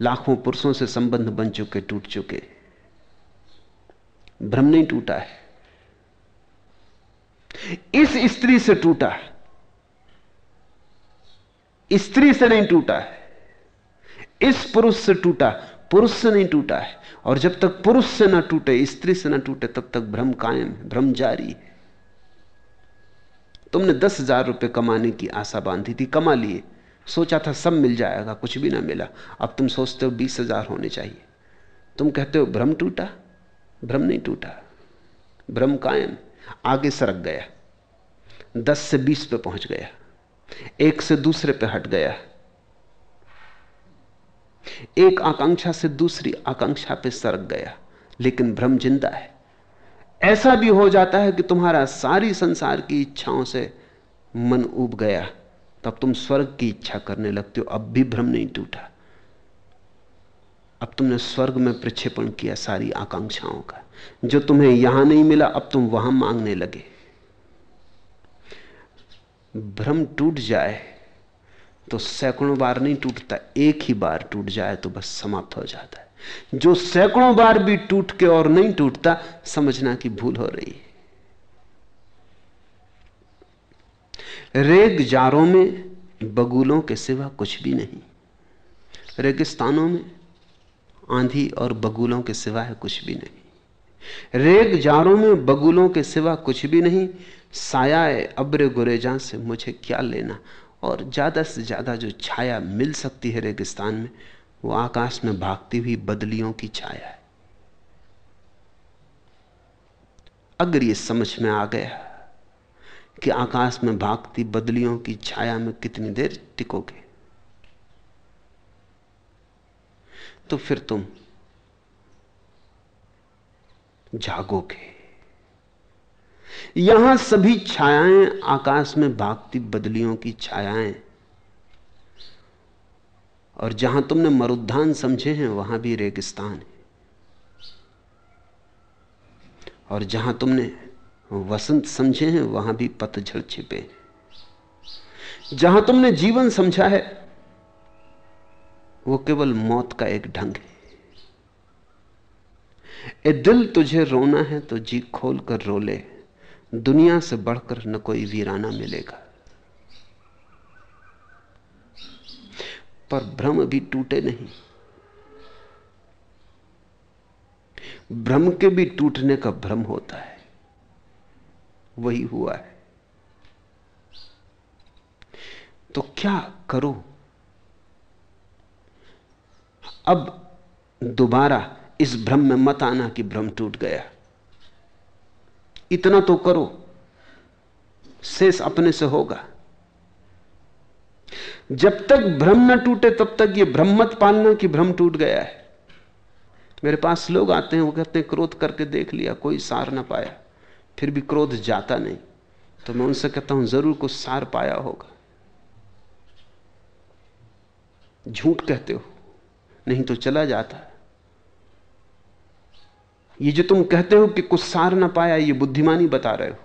S2: लाखों पुरुषों से संबंध बन चुके, टूट चुके। भ्रम नहीं टूटा है। इस स्त्री से टूटा है। स्त्री से नहीं टूटा है। इस पुरुष से टूटा, पुरुष से नहीं टूटा है। और जब तक पुरुष से ना टूटे, स्त्री से ना टूटे, तब तक भ्रम कायम है, भ्रम जारी है। तुमने दस हज़ार रुपये कमाने की आशा बांधी थी, कमा लिए। सोचा था सब मिल जाएगा, कुछ भी ना मिला। अब तुम सोचते हो बीस हज़ार होने चाहिए। तुम कहते हो भ्रम टूटा? भ्रम नहीं टूटा। भ्रम कायम। आगे सरक गया। दस से बीस पे पहुँच गया। एक से दूसरे पे हट गया। एक आकांक्षा से दूसरी आकांक्षा पे सरक गया। लेकिन भ्रम ज़िंदा है। ऐसा भी हो जाता है कि तुम्हारा सारी संसार की इच्छाओं से मन उब गया। तब तुम स्वर्ग की इच्छा करने लगते हो। अब भी भ्रम नहीं टूटा। अब तुमने स्वर्ग में प्रक्षेपण किया सारी आकांक्षाओं का। जो तुम्हें यहाँ नहीं मिला, अब तुम वहाँ मांगने लगे। भ्रम टूट जाए तो सैकड़ों बार नहीं टूटता, एक ही बार टूट जाए तो बस समाप्त हो जाता है। जो सैकड़ों बार भी टूट के और नहीं टूटता, समझना की भूल हो रही है। रेग जारों में बगुलों के सिवा कुछ भी नहीं। रेगिस्तानों में आंधी और बगुलों के सिवाय कुछ भी नहीं। रेग जारों में बगुलों के सिवा कुछ भी नहीं साया अब्र गुरेजा से मुझे क्या लेना? और ज़्यादा से ज़्यादा जो छाया मिल सकती है रेगिस्तान में, वो आकाश में भागती हुई बदलियों की छाया है। अगर ये समझ में आ गया कि आकाश में भागती बदलियों की छाया में कितनी देर टिकोगे तो फिर तुम जागोगे। यहाँ सभी छायाएँ आकाश में भागती बदलियों की छायाएँ। और जहाँ तुमने मरुद्धान समझे हैं, वहाँ भी रेगिस्तान है। और जहाँ तुमने वसंत समझे हैं, वहाँ भी पतझड़ छिपे हैं। जहाँ तुमने जीवन समझा है, वो केवल मौत का एक ढंग है। ए दिल तुझे रोना है तो जी खोल कर रो ले। दुनिया से बढ़कर न कोई वीराना मिलेगा। पर भ्रम भी टूटे नहीं। भ्रम के भी टूटने का भ्रम होता है। वही हुआ है। तो क्या करो? अब दोबारा इस भ्रम में मत आना कि भ्रम टूट गया। इतना तो करो, शेष अपने से होगा। जब तक भ्रम न टूटे, तब तक ये भ्रम मत पालना कि भ्रम टूट गया है। मेरे पास लोग आते हैं, वो कहते हैं, क्रोध करके देख लिया, कोई सार ना पाया, फिर भी क्रोध जाता नहीं। तो मैं उनसे कहता हूँ, ज़रूर कुछ सार पाया होगा। झूठ कहते हो, नहीं तो चला जाता। ये जो तुम कहते हो कि कुछ सार ना पाया, ये बुद्धिमानी बता रहे हो।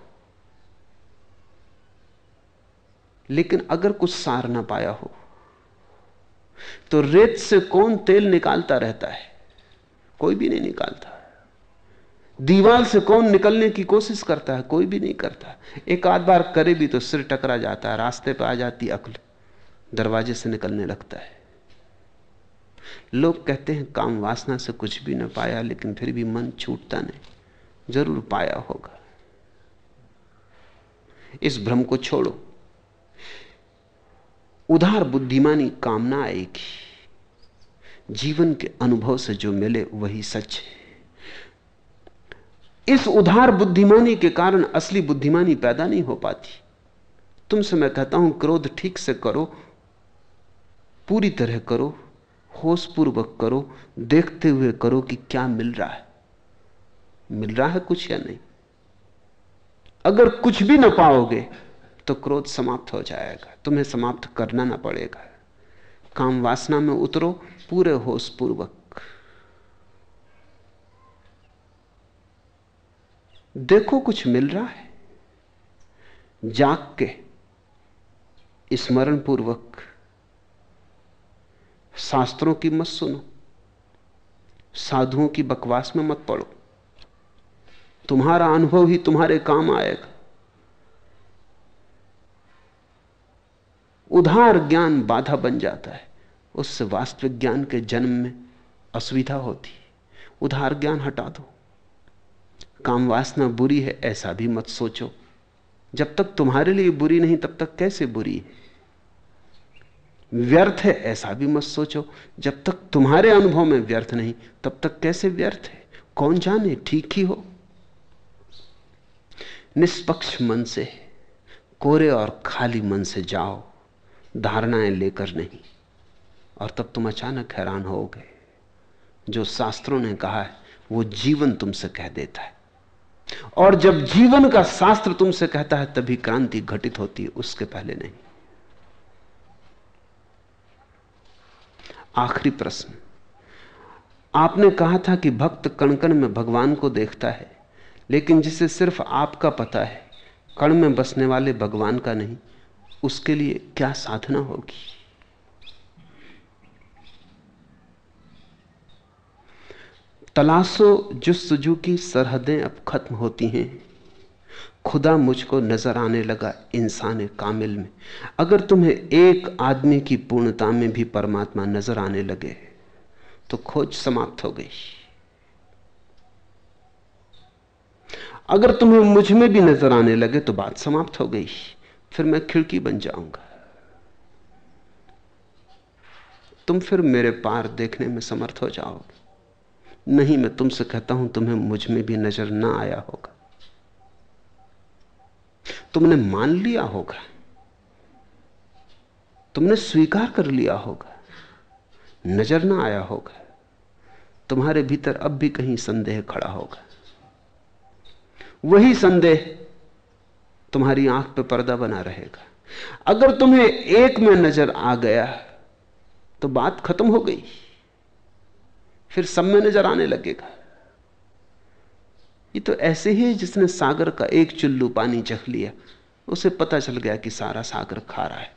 S2: लेकिन अगर कुछ सार ना पाया हो तो रेत से कौन तेल निकालता रहता है? कोई भी नहीं निकालता। दीवार से कौन निकलने की कोशिश करता है? कोई भी नहीं करता। एक आध बार करे भी तो सिर टकरा जाता है, रास्ते पर आ जाती अकल, दरवाजे से निकलने लगता है। लोग कहते हैं काम वासना से कुछ भी न पाया, लेकिन फिर भी मन छूटता नहीं। ज़रूर पाया होगा। इस भ्रम को छोड़ो। उधार बुद्धिमानी कामना आएगी जीवन के अनुभव से जो मिले वही सच है। इस उधार बुद्धिमानी के कारण असली बुद्धिमानी पैदा नहीं हो पाती। तुमसे मैं कहता हूँ, क्रोध ठीक से करो, पूरी तरह करो होश पूर्वक करो, देखते हुए करो कि क्या मिल रहा है। मिल रहा है कुछ या नहीं? अगर कुछ भी ना पाओगे तो क्रोध समाप्त हो जाएगा। तुम्हें समाप्त करना ना पड़ेगा। काम वासना में उतरो, पूरे होश पूर्वक देखो कुछ मिल रहा है। जाग के स्मरण पूर्वक शास्त्रों की मत सुनो, साधुओं की बकवास में मत पड़ो। तुम्हारा अनुभव ही तुम्हारे काम आएगा। उधार ज्ञान बाधा बन जाता है, उससे वास्तविक ज्ञान के जन्म में असुविधा होती है। उधार ज्ञान हटा दो। काम वासना बुरी है, ऐसा भी मत सोचो। जब तक तुम्हारे लिए बुरी नहीं, तब तक कैसे बुरी है? व्यर्थ है, ऐसा भी मत सोचो। जब तक तुम्हारे अनुभव में व्यर्थ नहीं, तब तक कैसे व्यर्थ है? कौन जाने? ठीक ही हो। निष्पक्ष मन से, कोरे और खाली मन से जाओ। धारणाएँ लेकर नहीं। और तब तुम अचानक हैरान हो गए जो शास्त्रों ने कहा है, वो जीवन तुमसे कह देता है। और जब जीवन का शास्त्र तुमसे कहता है, तभी क्रांति घटित होती है उसके पहले नहीं। आखिरी प्रश्न। आपने कहा था कि भक्त कणकण में भगवान को देखता है, लेकिन जिसे सिर्फ़ आपका पता है, कण में बसने वाले भगवान का नहीं, उसके लिए क्या साधना होगी? तलाशो जुस्तजू की सरहदें अब खत्म होती हैं। खुदा मुझको नज़र आने लगा इंसान कामिल में। अगर तुम्हें एक आदमी की पूर्णता में भी परमात्मा नज़र आने लगे तो खोज समाप्त हो गई। अगर तुम्हें मुझमें भी नज़र आने लगे तो बात समाप्त हो गई। फिर मैं खिड़की बन जाऊँगा। तुम फिर मेरे पार देखने में समर्थ हो जाओगे नहीं, मैं तुमसे कहता हूँ, तुम्हें मुझमें भी नज़र ना आया होगा। तुमने मान लिया होगा। तुमने स्वीकार कर लिया होगा। नज़र ना आया होगा। तुम्हारे भीतर अब भी कहीं संदेह खड़ा होगा। वही संदेह तुम्हारी आँख पे पर्दा बना रहेगा। अगर तुम्हें एक में नज़र आ गया तो बात खत्म हो गई। फिर सब में नज़र आने लगेगा। ये तो ऐसे ही जिसने सागर का एक चुल्लू पानी चख लिया। उसे पता चल गया कि सारा सागर खा रहा है।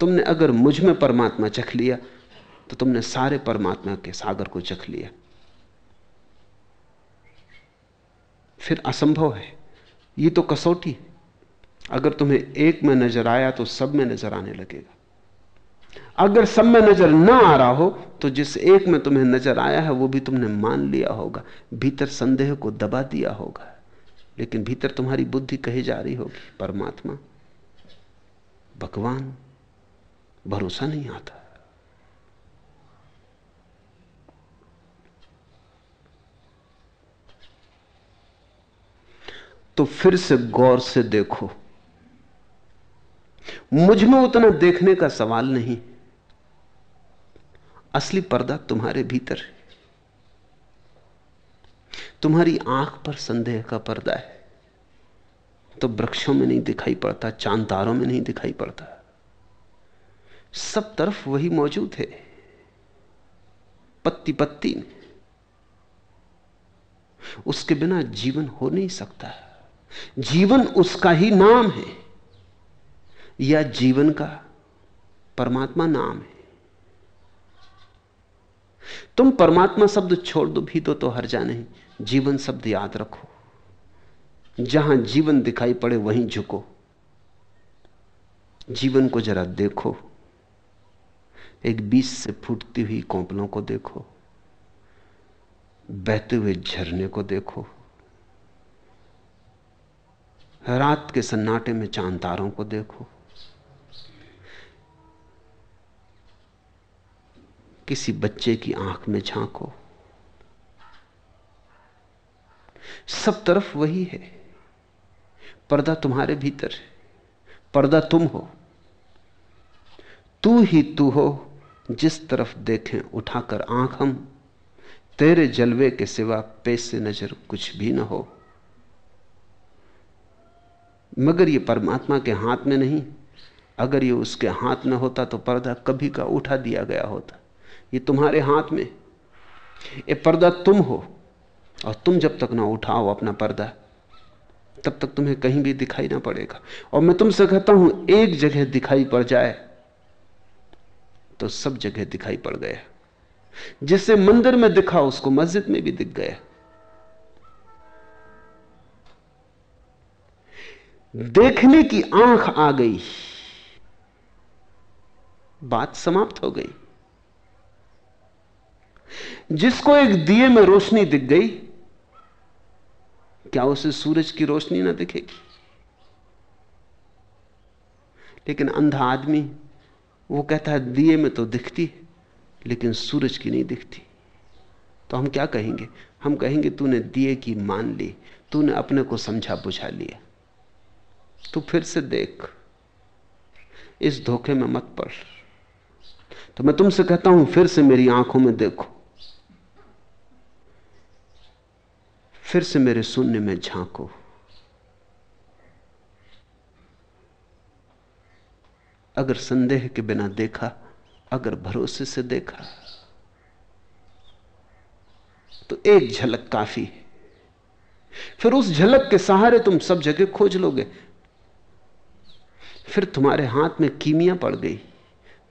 S2: तुमने अगर मुझमें परमात्मा चख लिया तो तुमने सारे परमात्मा के सागर को चख लिया। फिर असंभव है। ये तो कसौटी अगर तुम्हें एक में नज़र आया तो सब में नज़र आने लगेगा। अगर सब में नज़र ना आ रहा हो तो जिस एक में तुम्हें नज़र आया है, वो भी तुमने मान लिया होगा। भीतर संदेह को दबा दिया होगा। लेकिन भीतर तुम्हारी बुद्धि कही जा रही होगी, परमात्मा। भगवान, भरोसा नहीं आता। तो फिर से गौर से देखो। मुझमें उतना देखने का सवाल नहीं। असली पर्दा तुम्हारे भीतर है। तुम्हारी आँख पर संदेह का पर्दा है। तो वृक्षों में नहीं दिखाई पड़ता चाँद तारों में नहीं दिखाई पड़ता। सब तरफ़ वही मौजूद है। पत्ती पत्ती में। उसके बिना जीवन हो नहीं सकता। जीवन उसका ही नाम है। या जीवन का परमात्मा नाम है। तुम परमात्मा शब्द छोड़ दो भी दो तो हर जा नहीं जीवन शब्द याद रखो। जहाँ जीवन दिखाई पड़े, वहीं झुको। जीवन को जरा देखो। एक बीच से फूटती हुई कौपलों को देखो। बहते हुए झरने को देखो। रात के सन्नाटे में चाँद तारों को देखो। किसी बच्चे की आँख में झांको। सब तरफ़ वही है। पर्दा तुम्हारे भीतर है। पर्दा तुम हो। तू ही तू हो, जिस तरफ़ देखें उठाकर आँख हम, तेरे जलवे के सिवा पेश नज़र कुछ भी ना हो। मगर ये परमात्मा के हाथ में नहीं। अगर ये उसके हाथ में होता तो पर्दा कभी का उठा दिया गया होता। ये तुम्हारे हाथ में। ये पर्दा तुम हो, और तुम जब तक ना उठाओ अपना पर्दा, तब तक तुम्हें कहीं भी दिखाई ना पड़ेगा। और मैं तुमसे कहता हूँ, एक जगह दिखाई पड़ जाए तो सब जगह दिखाई पड़ गया। जिसे मंदिर में दिखा, उसको मस्जिद में भी दिख गया। देखने की आँख आ गई। बात समाप्त हो गई। जिसको एक दिए में रोशनी दिख गई, क्या उसे सूरज की रोशनी ना दिखेगी लेकिन अंधा आदमी, वो कहता है, दिए में तो दिखती है, लेकिन सूरज की नहीं दिखती। तो हम क्या कहेंगे? हम कहेंगे, तूने दिए की मान ली, तूने अपने को समझा बुझा लिया। तू फिर से देख, इस धोखे में मत पड़। तो मैं तुमसे कहता हूँ, फिर से मेरी आँखों में देखो। फिर से मेरे शून्य में झांको। अगर संदेह के बिना देखा, अगर भरोसे से देखा तो एक झलक काफ़ी है। फिर उस झलक के सहारे तुम सब जगह खोज लोगे। फिर तुम्हारे हाथ में कीमिया पड़ गई,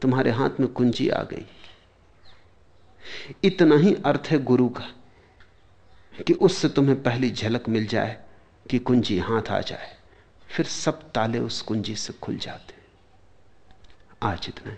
S2: तुम्हारे हाथ में कुंजी आ गई। इतना ही अर्थ है गुरु का। कि उससे तुम्हें पहली झलक मिल जाए कि कुंजी हाथ आ जाए, फिर सब ताले उस कुंजी से खुल जाते आज इतना ही।